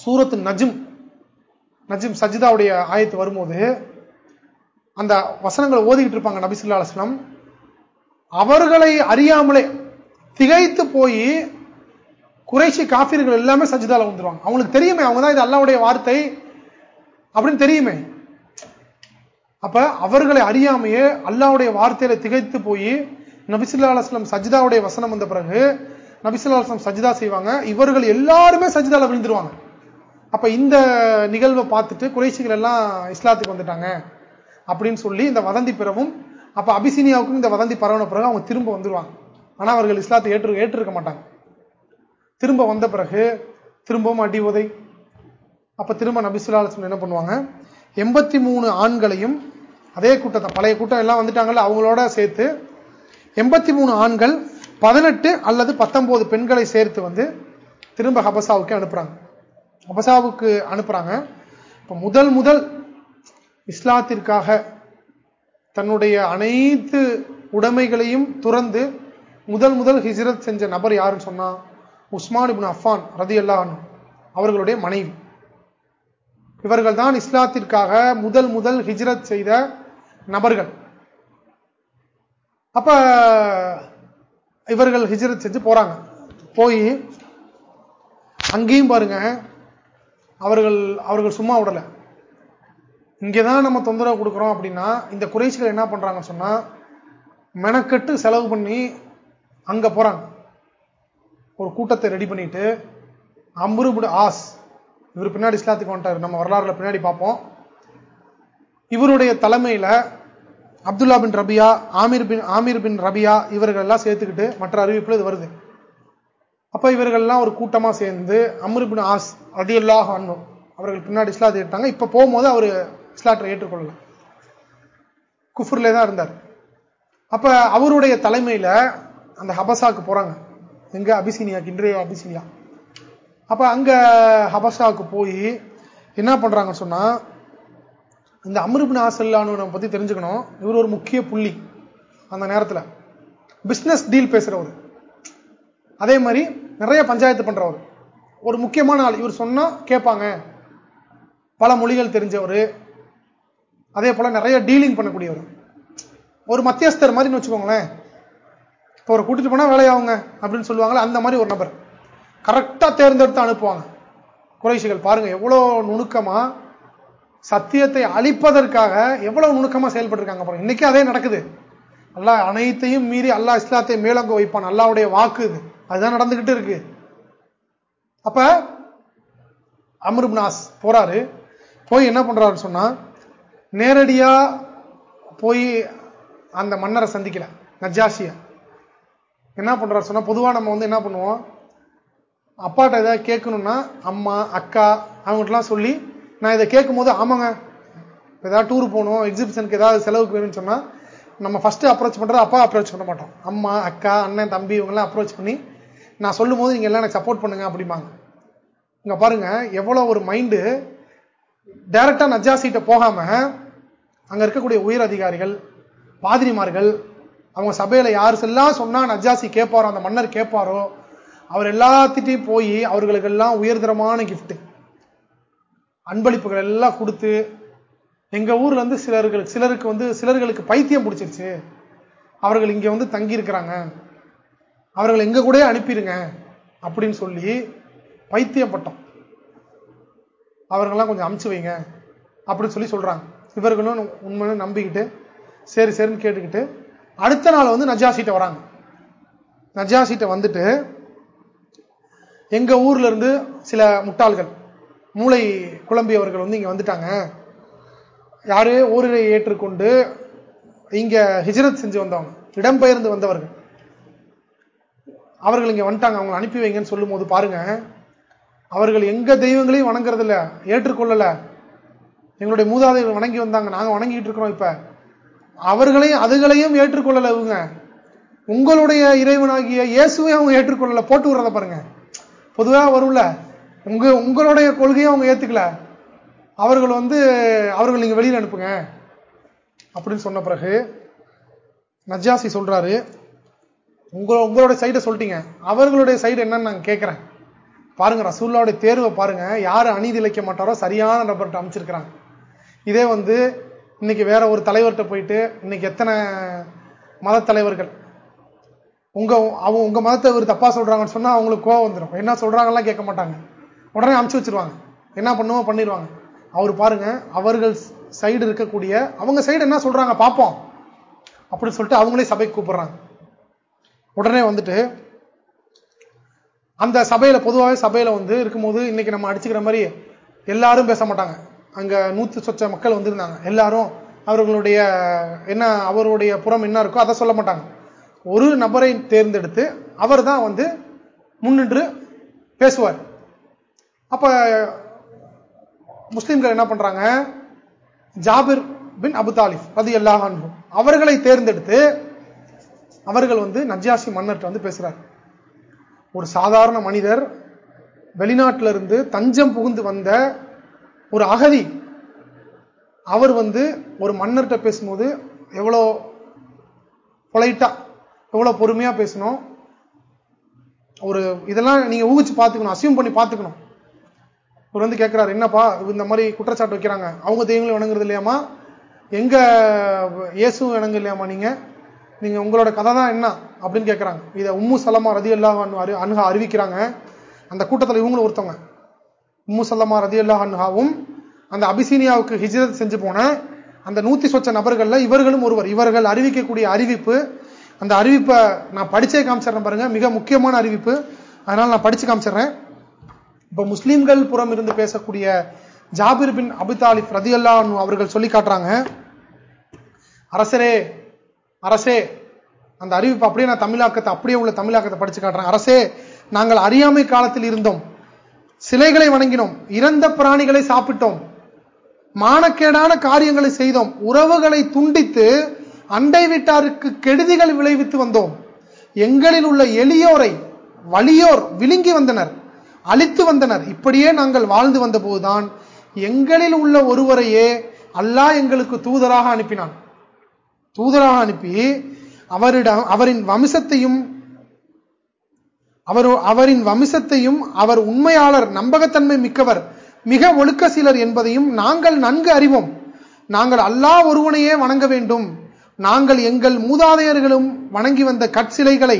சூரத்து நஜிம் நஜிம் சஜிதாவுடைய ஆயத்து வரும்போது அந்த வசனங்களை ஓதிக்கிட்டு இருப்பாங்க நபிசுல்லா அவர்களை அறியாமலே திகைத்து போய் குறைச்சி காஃபிர்கள் எல்லாமே சஜிதால வந்துருவாங்க. அவங்களுக்கு தெரியுமே அவங்க தான் இது அல்லாவுடைய வார்த்தை அப்படின்னு தெரியுமே. அப்ப அவர்களை அறியாமையே அல்லாவுடைய வார்த்தையில திகைத்து போய் நபிசுல்லா அலுவலம் சஜிதாவுடைய வசனம் வந்த பிறகு நபிசுல்லா சஜிதா செய்வாங்க. இவர்கள் எல்லாருமே சஜிதால விழுந்துருவாங்க. அப்ப இந்த நிகழ்வை பார்த்துட்டு குறைசிகள் எல்லாம் இஸ்லாத்துக்கு வந்துட்டாங்க அப்படின்னு சொல்லி இந்த வதந்தி பிறவும் அப்ப அபிசினியாவுக்கும் இந்த வதந்தி பரவன பிறகு அவங்க திரும்ப வந்துருவாங்க. ஆனா அவர்கள் இஸ்லாத்தை ஏற்று ஏற்றிருக்க மாட்டாங்க. திரும்ப வந்த பிறகு திரும்பவும் அடி உதை. அப்ப திரும்ப நபிசுல்லாசன் என்ன பண்ணுவாங்க? எண்பத்தி மூணு ஆண்களையும் அதே கூட்டத்தை பழைய கூட்டம் எல்லாம் வந்துட்டாங்கல்ல அவங்களோட சேர்த்து எண்பத்தி மூணு ஆண்கள் பதினெட்டு அல்லது பத்தொன்பது பெண்களை சேர்த்து வந்து திரும்ப ஹபசாவுக்கு அனுப்புறாங்க. ஹபசாவுக்கு அனுப்புறாங்க. இப்ப முதல் முதல் இஸ்லாத்திற்காக தன்னுடைய அனைத்து உடைமைகளையும் துறந்து முதல் முதல் ஹிஜ்ரத் செஞ்ச நபர் யாருன்னு சொன்னா உஸ்மான் இபின் அஃபான் ரதி அல்லான் அவர்களுடைய மனைவி. இவர்கள் தான் இஸ்லாத்திற்காக முதல் முதல் ஹிஜ்ரத் செய்த நபர்கள். அப்ப இவர்கள் ஹிஜரத் செஞ்சு போறாங்க. போய் அங்கேயும் பாருங்க அவர்கள் அவர்கள் சும்மா விடல. இங்கதான் நம்ம தொந்தரவு கொடுக்குறோம் அப்படின்னா இந்த குறைச்சிகள் என்ன பண்றாங்கன்னு சொன்னா மெனக்கட்டு செலவு பண்ணி அங்க போறாங்க. ஒரு கூட்டத்தை ரெடி பண்ணிட்டு அம்ருபுடு ஆஸ் இவர் பின்னாடி இஸ்லாத்துக்கு வந்துட்டார். நம்ம வரலாறுல பின்னாடி பார்ப்போம். இவருடைய தலைமையில அப்துல்லா பின் ரபியா ஆமீர் பின் ஆமீர் பின் ரபியா இவர்கள் எல்லாம் சேர்த்துக்கிட்டு மற்ற அறிவிப்புல இது வருது. அப்ப இவர்கள்லாம் ஒரு கூட்டமா சேர்ந்து அம்ரு பின் ஆஸ் அதியல்லாஹ் அன்னும் அவர்கள் பின்னாடி இஸ்லாத்தை ஏற்றாங்க இப்ப போகும்போது அவர் இஸ்லாட்டை ஏற்றுக்கொள்ளல. குஃபுர்லே தான் இருந்தார். அப்ப அவருடைய தலைமையில அந்த ஹபசாவுக்கு போறாங்க. எங்க? அபிசினியா இன்றைய அபிசினியா. அப்ப அங்க ஹபசாவுக்கு போய் என்ன பண்ணுறாங்கன்னு சொன்னா இந்த அமிர்பின் ஆசல்லானு நம்ம பத்தி தெரிஞ்சுக்கணும். இவர் ஒரு முக்கிய புள்ளி அந்த நேரத்தில். பிசினஸ் டீல் பேசுறவர். அதே மாதிரி நிறைய பஞ்சாயத்து பண்றவர். ஒரு முக்கியமான ஆள். இவர் சொன்னா கேட்பாங்க. பல மொழிகள் தெரிஞ்சவர். அதே போல நிறைய டீலிங் பண்ணக்கூடியவர். ஒரு மத்தியஸ்தர் மாதிரின்னு வச்சுக்கோங்களேன். இப்போ ஒரு கூட்டிட்டு போனா வேலையாவுங்க அப்படின்னு சொல்லுவாங்களே அந்த மாதிரி ஒரு நபர். கரெக்டா தேர்ந்தெடுத்து அனுப்புவாங்க. குறைசிகள் பாருங்க எவ்வளவு நுணுக்கமா சத்தியத்தை அழிப்பதற்காக எவ்வளவு நுணுக்கமா செயல்பட்டு பாருங்க. இன்னைக்கு அதே நடக்குது. அல்லாஹ் அனைத்தையும் மீறி அல்லாஹ் இஸ்லாத்தை மேலங்க வைப்பான். அல்லாவுடைய வாக்கு இது. அதுதான் நடந்துகிட்டு இருக்கு. அப்ப அம்ருப்னாஸ் போறாரு. போய் என்ன பண்றாரு சொன்னா நேரடியா போய் அந்த மன்னரை சந்திக்கல. நஜாசிய. என்ன பண்றாரு சொன்னா பொதுவா நம்ம வந்து என்ன பண்ணுவோம்? அப்பாட்ட ஏதாவது கேட்கணும்னா அம்மா அக்கா அவங்ககிட்டலாம் சொல்லி நான் இதை கேட்கும் போது ஆமாங்க ஏதாவது டூர் போகணும் எக்ஸிபிஷனுக்கு ஏதாவது செலவுக்கு வேணும்னு சொன்னா நம்ம ஃபர்ஸ்ட் அப்ரோச் பண்றது அப்பா அப்ரோச் பண்ண மாட்டோம். அம்மா அக்கா அண்ணன் தம்பி இவங்கெல்லாம் அப்ரோச் பண்ணி நான் சொல்லும் போது நீங்க எல்லாம் எனக்கு சப்போர்ட் பண்ணுங்க அப்படிம்பாங்க. இங்க பாருங்க எவ்வளவு ஒரு மைண்டு டைரக்டா நஜாசிட்ட போகாம அங்க இருக்கக்கூடிய உயர் அதிகாரிகள் பாதிரிமார்கள் அவங்க சபையில யார் எல்லாம் சொன்னா நஜாசி கேட்பாரோ அந்த மன்னர் கேட்பாரோ அவர் எல்லாத்திட்டையும் போய் அவர்களுக்கு எல்லாம் உயர்தரமான கிஃப்ட் அன்பளிப்புகள் எல்லாம் கொடுத்து எங்க ஊர்ல இருந்து சிலர்களுக்கு சிலருக்கு வந்து சிலர்களுக்கு பைத்தியம் பிடிச்சிருச்சு. அவர்கள் இங்க வந்து தங்கி இருக்கிறாங்க அவர்கள் எங்க கூட அனுப்பிடுங்க அப்படின்னு சொல்லி பைத்தியப்பட்டோம் அவர்கள்லாம் கொஞ்சம் அமுச்சு வைங்க அப்படின்னு சொல்லி சொல்றாங்க. இவர்களும் உண்மையை நம்பிக்கிட்டு சரி சரின்னு கேட்டுக்கிட்டு அடுத்த நாள் வந்து நஜாசிட்ட வராங்க. நஜாசிட்ட வந்துட்டு எங்க ஊர்ல இருந்து சில முட்டாள்கள் மூளை குழம்பியவர்கள் வந்து இங்க வந்துட்டாங்க. யாரு? ஊரிலே ஏற்றுக்கொண்டு இங்க ஹிஜரத் செஞ்சு வந்தவங்க இடம்பெயர்ந்து வந்தவர்கள். அவர்கள் இங்க வந்துட்டாங்க. அவங்க அனுப்பி வைங்கன்னு சொல்லும் போது பாருங்க அவர்கள் எங்க தெய்வங்களையும் வணங்குறது இல்ல ஏற்றுக்கொள்ளல. எங்களுடைய மூதாதைகள் வணங்கி வந்தாங்க. நாங்க வணங்கிட்டு இருக்கிறோம் இப்ப. அவர்களையும் அதுகளையும் ஏற்றுக்கொள்ளல இவங்க. உங்களுடைய இறைவனாகிய இயேசுவையும் அவங்க ஏற்றுக்கொள்ளல. போட்டு விடுறத பாருங்க. பொதுவாக வரும்ல உங்க உங்களுடைய கொள்கையும் அவங்க ஏத்துக்கல. அவர்கள் வந்து அவர்கள் நீங்க வெளியில் அனுப்புங்க. அப்படின்னு சொன்ன பிறகு நஜாசி சொல்றாரு. உங்க உங்களோட சைடை சொல்லிட்டீங்க. அவர்களுடைய சைடு என்னன்னு நான் கேட்கிறேன். பாருங்க ரசூல்லாவுடைய தேர்வை பாருங்க. யாரு அநீதி இழைக்க மாட்டாரோ சரியான நபர்கிட்ட அமைச்சிருக்கிறாங்க இதே வந்து இன்னைக்கு வேற ஒரு தலைவர்கிட்ட போயிட்டு இன்னைக்கு எத்தனை மத தலைவர்கள்? உங்க அவங்க உங்க மதத்தை இவர் தப்பா சொல்றாங்கன்னு சொன்னா அவங்களுக்கு கோவம் வந்துடும் என்ன சொல்றாங்கலாம் கேட்க மாட்டாங்க. உடனே அமுச்சு வச்சிருவாங்க. என்ன பண்ணுவோம் பண்ணிடுவாங்க அவர் பாருங்க அவர்கள் சைடு இருக்கக்கூடிய அவங்க சைடு என்ன சொல்றாங்க பார்ப்போம் அப்படின்னு சொல்லிட்டு அவங்களே சபைக்கு கூப்பிடுறாங்க. உடனே வந்துட்டு அந்த சபையில பொதுவாகவே சபையில வந்து இருக்கும்போது இன்னைக்கு நம்ம அடிச்சுக்கிற மாதிரி எல்லாரும் பேச மாட்டாங்க. அங்க நூத்து சொச்ச மக்கள் வந்திருந்தாங்க. எல்லாரும் அவர்களுடைய என்ன அவருடைய புறம் என்ன இருக்கோ அதை சொல்ல மாட்டாங்க. ஒரு நபரை தேர்ந்தெடுத்து அவர் தான் வந்து முன்னின்று பேசுவார். அப்ப முஸ்லிம்கள் என்ன பண்றாங்க? ஜாபிர் பின் அபு தாலிப் அது எல்லா அவர்களை தேர்ந்தெடுத்து அவர்கள் வந்து நஜ்யாசி மன்னர்கிட்ட வந்து பேசுறார். ஒரு சாதாரண மனிதர் வெளிநாட்டில இருந்து தஞ்சம் புகுந்து வந்த ஒரு அகதி அவர் வந்து ஒரு மன்னர்கிட்ட பேசும்போது எவ்வளோ பொலைட்டா எவ்வளோ பொறுமையா பேசணும்? ஒரு இதெல்லாம் நீங்க ஊகிச்சு பார்த்துக்கணும் அசியூம் பண்ணி பார்த்துக்கணும். இவர் வந்து கேட்கிறாரு என்னப்பா இந்த மாதிரி குற்றச்சாட்டு வைக்கிறாங்க. அவங்க தெய்வங்களும் வணங்குறது இல்லையாமா எங்க இயேசுவும் வணங்கு இல்லையாமா நீங்க? நீங்க உங்களோட கதை தான் என்ன? அப்படின்னு கேட்கிறாங்க இதை உம்மு சலமா ரதி அல்லாஹ் அணுகா அறிவிக்கிறாங்க. அந்த கூட்டத்தில் இவங்களும் ஒருத்தவங்க. உம்மு சல்லமா ரதி அல்லாஹ் அன்ஹாவும் அந்த அபிசீனியாவுக்கு ஹிஜரத் செஞ்சு போன அந்த நூத்தி சொச்ச நபர்கள்ல இவர்களும் ஒருவர். இவர்கள் அறிவிக்கக்கூடிய அறிவிப்பு அந்த அறிவிப்பை நான் படிச்சே காமிச்சிடறேன் பாருங்க. மிக முக்கியமான அறிவிப்பு. அதனால நான் படிச்சு காமிச்சிடுறேன். இப்ப முஸ்லீம்கள் புறம் இருந்து பேசக்கூடிய ஜாபிர் பின் அபிதாலிப் ரதி அவர்கள் சொல்லி காட்டுறாங்க அரசரே அரசே அந்த அறிவிப்பு அப்படியே நான் தமிழாக்கத்தை அப்படியே உள்ள தமிழாக்கத்தை படிச்சு காட்டுறேன். அரசே நாங்கள் அறியாமை காலத்தில் இருந்தோம். சிலைகளை வணங்கினோம். இறந்த பிராணிகளை சாப்பிட்டோம். மானக்கேடான காரியங்களை செய்தோம். உறவுகளை துண்டித்து அண்டை வீட்டாருக்கு கெடுதிகள் விளைவித்து வந்தோம். எங்களில் உள்ள எளியோரை வலியோர் விழுங்கி வந்தனர். அழித்து வந்தனர். இப்படியே நாங்கள் வாழ்ந்து வந்தபோதுதான் எங்களில் உள்ள ஒருவரையே அல்லாஹ் எங்களுக்கு தூதராக அனுப்பினான். தூதராக அனுப்பி அவரிடம் அவரின் வம்சத்தையும் அவர் அவரின் வம்சத்தையும் அவர் உண்மையாளர் நம்பகத்தன்மை மிக்கவர் மிக ஒழுக்க சிலர் என்பதையும் நாங்கள் நன்கு அறிவோம். நாங்கள் அல்லாஹ் ஒருவனையே வணங்க வேண்டும். நாங்கள் எங்கள் மூதாதையர்களும் வணங்கி வந்த கற்சிலைகளை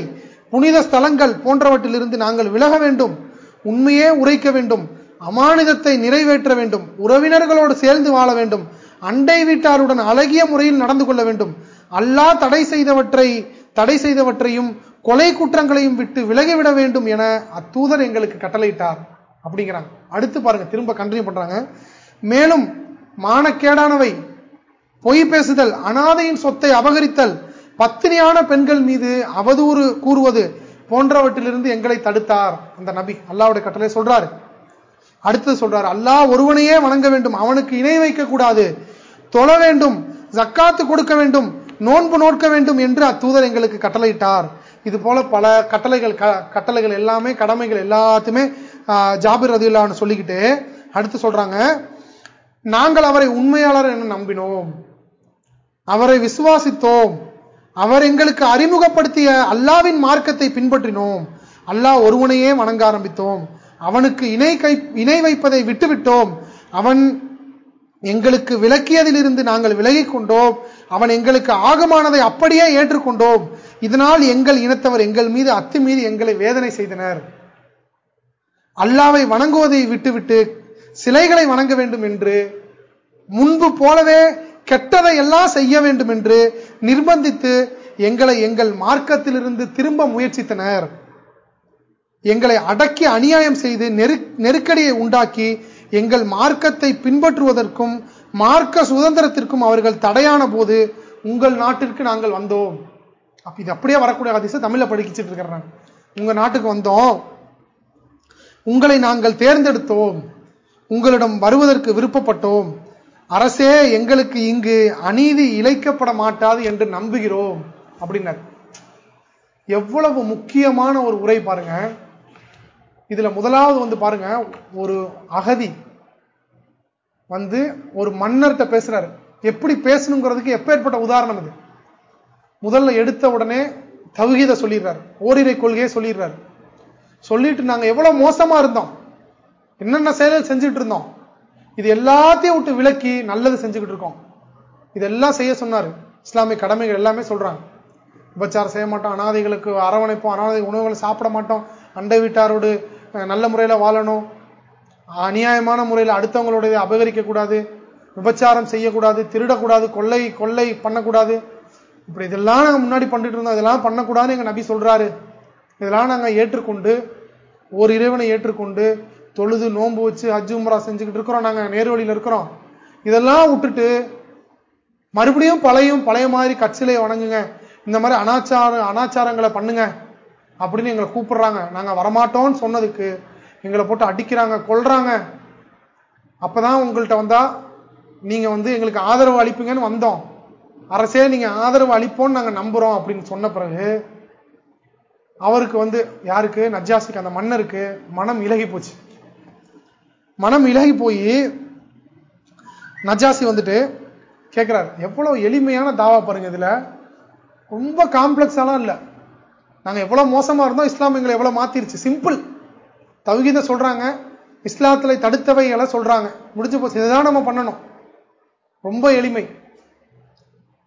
புனித ஸ்தலங்கள் போன்றவற்றிலிருந்து நாங்கள் விலக வேண்டும். உண்மையே உரைக்க வேண்டும். அமானுதத்தை நிறைவேற்ற வேண்டும். உறவினர்களோடு சேர்ந்து வாழ வேண்டும். அண்டை வீட்டாருடன் அழகிய முறையில் நடந்து கொள்ள வேண்டும். அல்லாஹ் தடை செய்தவற்றை தடை செய்தவற்றையும் கொலை குற்றங்களையும் விட்டு விலகிவிட வேண்டும் என அத்தூதர் எங்களுக்கு கட்டளையிட்டார். அப்படிங்கிறாங்க. அடுத்து பாருங்க. திரும்ப கண்டினியூ பண்றாங்க. மேலும் மானக்கேடானவை பொய் பேசுதல் அனாதையின் சொத்தை அபகரித்தல் பத்தினியான பெண்கள் மீது அவதூறு கூறுவது போன்றவற்றிலிருந்து எங்களை தடுத்தார். அந்த நபி அல்லாவுடைய கட்டளை சொல்றாரு. அடுத்தது சொல்றாரு அல்லாஹ் ஒருவனையே வணங்க வேண்டும் அவனுக்கு இணை வைக்க கூடாது. தொழ வேண்டும் ஜக்காத்து கொடுக்க வேண்டும் நோன்பு நோட்க வேண்டும் என்று அத்தூதர் எங்களுக்கு கட்டளையிட்டார். இது போல பல கட்டளைகள் கட்டளைகள் எல்லாமே கடமைகள் எல்லாத்தையுமே ஜாபிர் ரதில்லான்னு சொல்லிக்கிட்டு அடுத்து சொல்றாங்க நாங்கள் அவரை உண்மையாளர் என நம்பினோம். அவரை விசுவாசித்தோம். அவர் எங்களுக்கு அறிமுகப்படுத்திய அல்லாவின் மார்க்கத்தை பின்பற்றினோம். அல்லாஹ் ஒருவனையே வணங்க ஆரம்பித்தோம். அவனுக்கு இணை கை இணை வைப்பதை விட்டுவிட்டோம். அவன் எங்களுக்கு விளக்கியதிலிருந்து நாங்கள் விலகிக் கொண்டோம். அவன் எங்களுக்கு ஆகமானதை அப்படியே ஏற்றுக்கொண்டோம். இதனால் எங்கள் இனத்தவர் எங்கள் மீது அத்து மீது எங்களை வேதனை செய்தனர். அல்லாவை வணங்குவதை விட்டுவிட்டு சிலைகளை வணங்க வேண்டும் என்று முன்பு போலவே கெட்டதை எல்லாம் செய்ய வேண்டும் என்று நிர்பந்தித்து எங்களை எங்கள் மார்க்கத்திலிருந்து திரும்ப முயற்சித்தனர். எங்களை அடக்கி அநியாயம் செய்து நெருக்கடியை உண்டாக்கி எங்கள் மார்க்கத்தை பின்பற்றுவதற்கும் மார்க்க சுதந்திரத்திற்கும் அவர்கள் தடையான போது உங்கள் நாட்டிற்கு நாங்கள் வந்தோம். அப்ப இது அப்படியே வரக்கூடிய அதிசய தமிழ்ல படிக்கிச்சிட்டு இருக்கிறாங்க. உங்க நாட்டுக்கு வந்தோம். உங்களை நாங்கள் தேர்ந்தெடுத்தோம். உங்களிடம் வருவதற்கு விருப்பப்பட்டோம். அரசே எங்களுக்கு இங்கு அநீதி இழைக்கப்பட மாட்டாது என்று நம்புகிறோம் அப்படின்னார். எவ்வளவு முக்கியமான ஒரு உரை பாருங்க. இதுல முதலாவது வந்து பாருங்க ஒரு அகதி வந்து ஒரு மன்னர்கிட்ட பேசுறாரு. எப்படி பேசணுங்கிறதுக்கு எப்பேற்பட்ட உதாரணம் இது. முதல்ல எடுத்த உடனே தகுகீத சொல்லிடுறாரு. ஓரிரை கொள்கையை சொல்லிடுறாரு. சொல்லிட்டு நாங்க எவ்வளவு மோசமா இருந்தோம். என்னென்ன செயல்கள் செஞ்சுட்டு இருந்தோம். இது எல்லாத்தையும் விட்டு விலக்கி நல்லது செஞ்சுக்கிட்டு இருக்கோம். இதெல்லாம் செய்ய சொன்னாரு. இஸ்லாமிய கடமைகள் எல்லாமே சொல்றாங்க. உபச்சாரம் செய்ய மாட்டோம். அனாதைகளுக்கு அரவணைப்போம். அனாதை உணவுகளை சாப்பிட மாட்டோம். அண்டை வீட்டாரோடு நல்ல முறையில் வாழணும். அநியாயமான முறையில் அடுத்தவங்களுடைய அபகரிக்க கூடாது விபச்சாரம் செய்யக்கூடாது. திருடக்கூடாது. கொள்ளை கொள்ளை பண்ணக்கூடாது. இப்படி இதெல்லாம் நாங்கள் முன்னாடி பண்ணிட்டு இருந்தோம். இதெல்லாம் பண்ணக்கூடாதுன்னு எங்க நபி சொல்றாரு. இதெல்லாம் நாங்கள் ஏற்றுக்கொண்டு ஒரு இறைவனை ஏற்றுக்கொண்டு தொழுது நோன்பு வச்சு அஜு உம்ரா செஞ்சுக்கிட்டு இருக்கிறோம் நாங்க நேர்வழியில் இருக்கிறோம். இதெல்லாம் விட்டுட்டு மறுபடியும் பழையும் பழைய மாதிரி கட்சியிலே வணங்குங்க. இந்த மாதிரி அனாச்சார அனாச்சாரங்களை பண்ணுங்க. அப்படின்னு எங்களை கூப்பிடுறாங்க. நாங்க வரமாட்டோம்னு சொன்னதுக்கு எங்களை போட்டு அடிக்கிறாங்க கொள்றாங்க அப்பதான் உங்கள்கிட்ட வந்தா நீங்க வந்து எங்களுக்கு ஆதரவு அளிப்பீங்கன்னு வந்தோம். அரசே நீங்க ஆதரவு அளிப்போம்னு நாங்க நம்புறோம் அப்படின்னு சொன்ன பிறகு அவருக்கு வந்து யாருக்கு? நஜாசிக்கு அந்த மன்னருக்கு மனம் இலகி போச்சு. மனம் இலகி போய் நஜாசி வந்துட்டு கேட்கிறார் எவ்வளவு எளிமையான தாவா பாருங்க இதுல. ரொம்ப காம்ப்ளெக்ஸாலாம் இல்லை. நாங்க எவ்வளவு மோசமா இருந்தோம் இஸ்லாம் எங்களை எவ்வளவு மாத்திருச்சு. சிம்பிள். தவிகித சொல்றாங்க இஸ்லாத்துல தடுத்தவைகளை சொல்றாங்க. முடிஞ்சு போச்சு. இதுதான் நம்ம பண்ணணும். ரொம்ப எளிமை.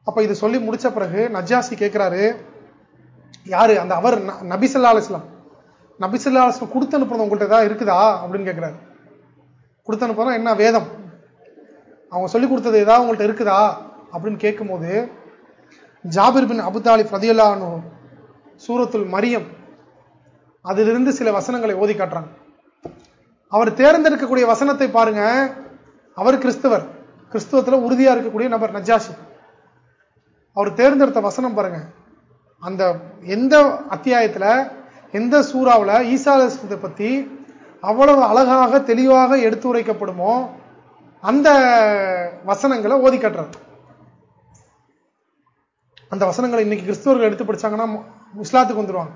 அப்ப இது சொல்லி முடிச்ச பிறகு நஜாசி கேட்கிறாரு யாரு? அந்த அவர் நபிசல்லா அலிஸ்லாம் நபிசல்லா அலிஸ்லாம் கொடுத்து அனுப்புறது உங்கள்கிட்ட ஏதாவது இருக்குதா? அப்படின்னு கேட்கிறாரு கொடுத்து அனுப்புறோம் என்ன வேதம்? அவங்க சொல்லி கொடுத்தது ஏதாவது உங்கள்கிட்ட இருக்குதா? அப்படின்னு கேட்கும்போது ஜாபிர் பின் அபுதாலி பிரதியல்லானு சூரத்துல் மரியம் அதிலிருந்து சில வசனங்களை ஓதி காட்டுறாங்க. அவர் தேர்ந்தெடுக்கக்கூடிய வசனத்தை பாருங்க. அவர் கிறிஸ்தவர். கிறிஸ்துவத்தில் உறுதியா இருக்கக்கூடிய நபர் நஜாஷி அவர் தேர்ந்தெடுத்த வசனம் பாருங்க. அந்த எந்த அத்தியாயத்தில் எந்த சூறாவில் ஈசாலத்தை பத்தி அவ்வளவு அழகாக தெளிவாக எடுத்து உரைக்கப்படுமோ அந்த வசனங்களை ஓதி கட்டுறது அந்த வசனங்களை இன்னைக்கு கிறிஸ்துவர்கள் எடுத்து படிச்சாங்கன்னா இஸ்லாத்துக்கு வந்துருவாங்க.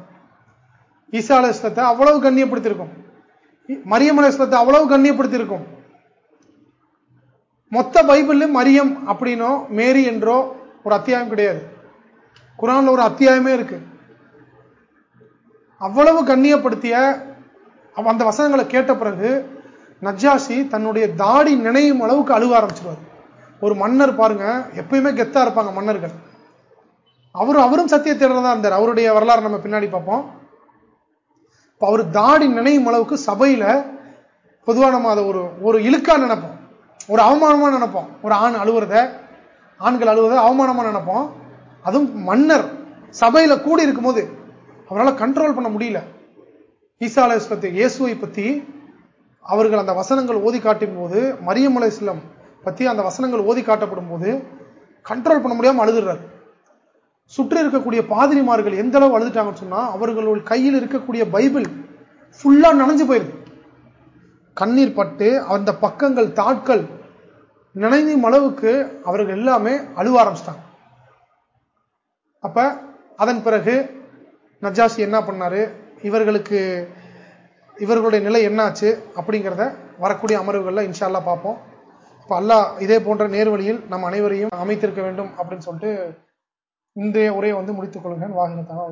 ஈசா அலுவலத்தை அவ்வளவு கண்ணியப்படுத்திருக்கும் மரியம் அலுவலத்தை அவ்வளவு கண்ணியப்படுத்திருக்கும் மொத்த பைபிள் மரியம் அப்படின்னோ மேரி என்றோ ஒரு அத்தியாயம் கிடையாது. குரான்ல ஒரு அத்தியாயமே இருக்கு. அவ்வளவு கண்ணியப்படுத்திய அந்த வசனங்களை கேட்ட பிறகு நஜ்ஜாசி தன்னுடைய தாடி நினையும் அளவுக்கு அழுக ஆரம்பிச்சிருவார். ஒரு மன்னர் பாருங்க எப்பயுமே கெத்தா இருப்பாங்க மன்னர்கள். அவரும் அவரும் சத்திய தேடுறதா இருந்தார். அவருடைய வரலாறு நம்ம பின்னாடி பார்ப்போம். அவர் தாடி நினையும் அளவுக்கு சபையில பொதுவா நம்ம அதை ஒரு ஒரு இழுக்கா நினைப்போம். ஒரு அவமானமா நினைப்போம். ஒரு ஆண் அழுவுறத ஆண்கள் அழுவத அவமானமா நினைப்போம். அதுவும் மன்னர் சபையில கூடி இருக்கும் போது அவரால் கண்ட்ரோல் பண்ண முடியல. ஈசா இயேசுவை பத்தி அவர்கள் அந்த வசனங்கள் ஓதி காட்டும் போது மரியம் அலை பத்தி அந்த வசனங்கள் ஓதி காட்டப்படும் போது கண்ட்ரோல் பண்ண முடியாம அழுதுறாரு. சுற்றி இருக்கக்கூடிய பாதிரிமார்கள் எந்த அளவு அழுதுட்டாங்கன்னு சொன்னா அவர்களுடைய கையில் இருக்கக்கூடிய பைபிள் ஃபுல்லா நனைஞ்சு போயிருது. கண்ணீர் பட்டு அந்த பக்கங்கள் தாட்கள் நினைந்தும் அளவுக்கு அவர்கள் எல்லாமே அழுவ ஆரம்பிச்சிட்டாங்க. அப்ப அதன் பிறகு நஜாசி என்ன பண்ணாரு? இவர்களுக்கு இவர்களுடைய நிலை என்னாச்சு அப்படிங்கிறத வரக்கூடிய அமர்வுகளில் இன்ஷால்லா பார்ப்போம். இப்போ அல்லாஹ் இதே போன்ற நேர்வழியில் நம் அனைவரையும் அமைத்திருக்க வேண்டும் அப்படின்னு சொல்லிட்டு இன்றைய உரையை வந்து முடித்துக் கொள்கிறேன். வாகனத்தாக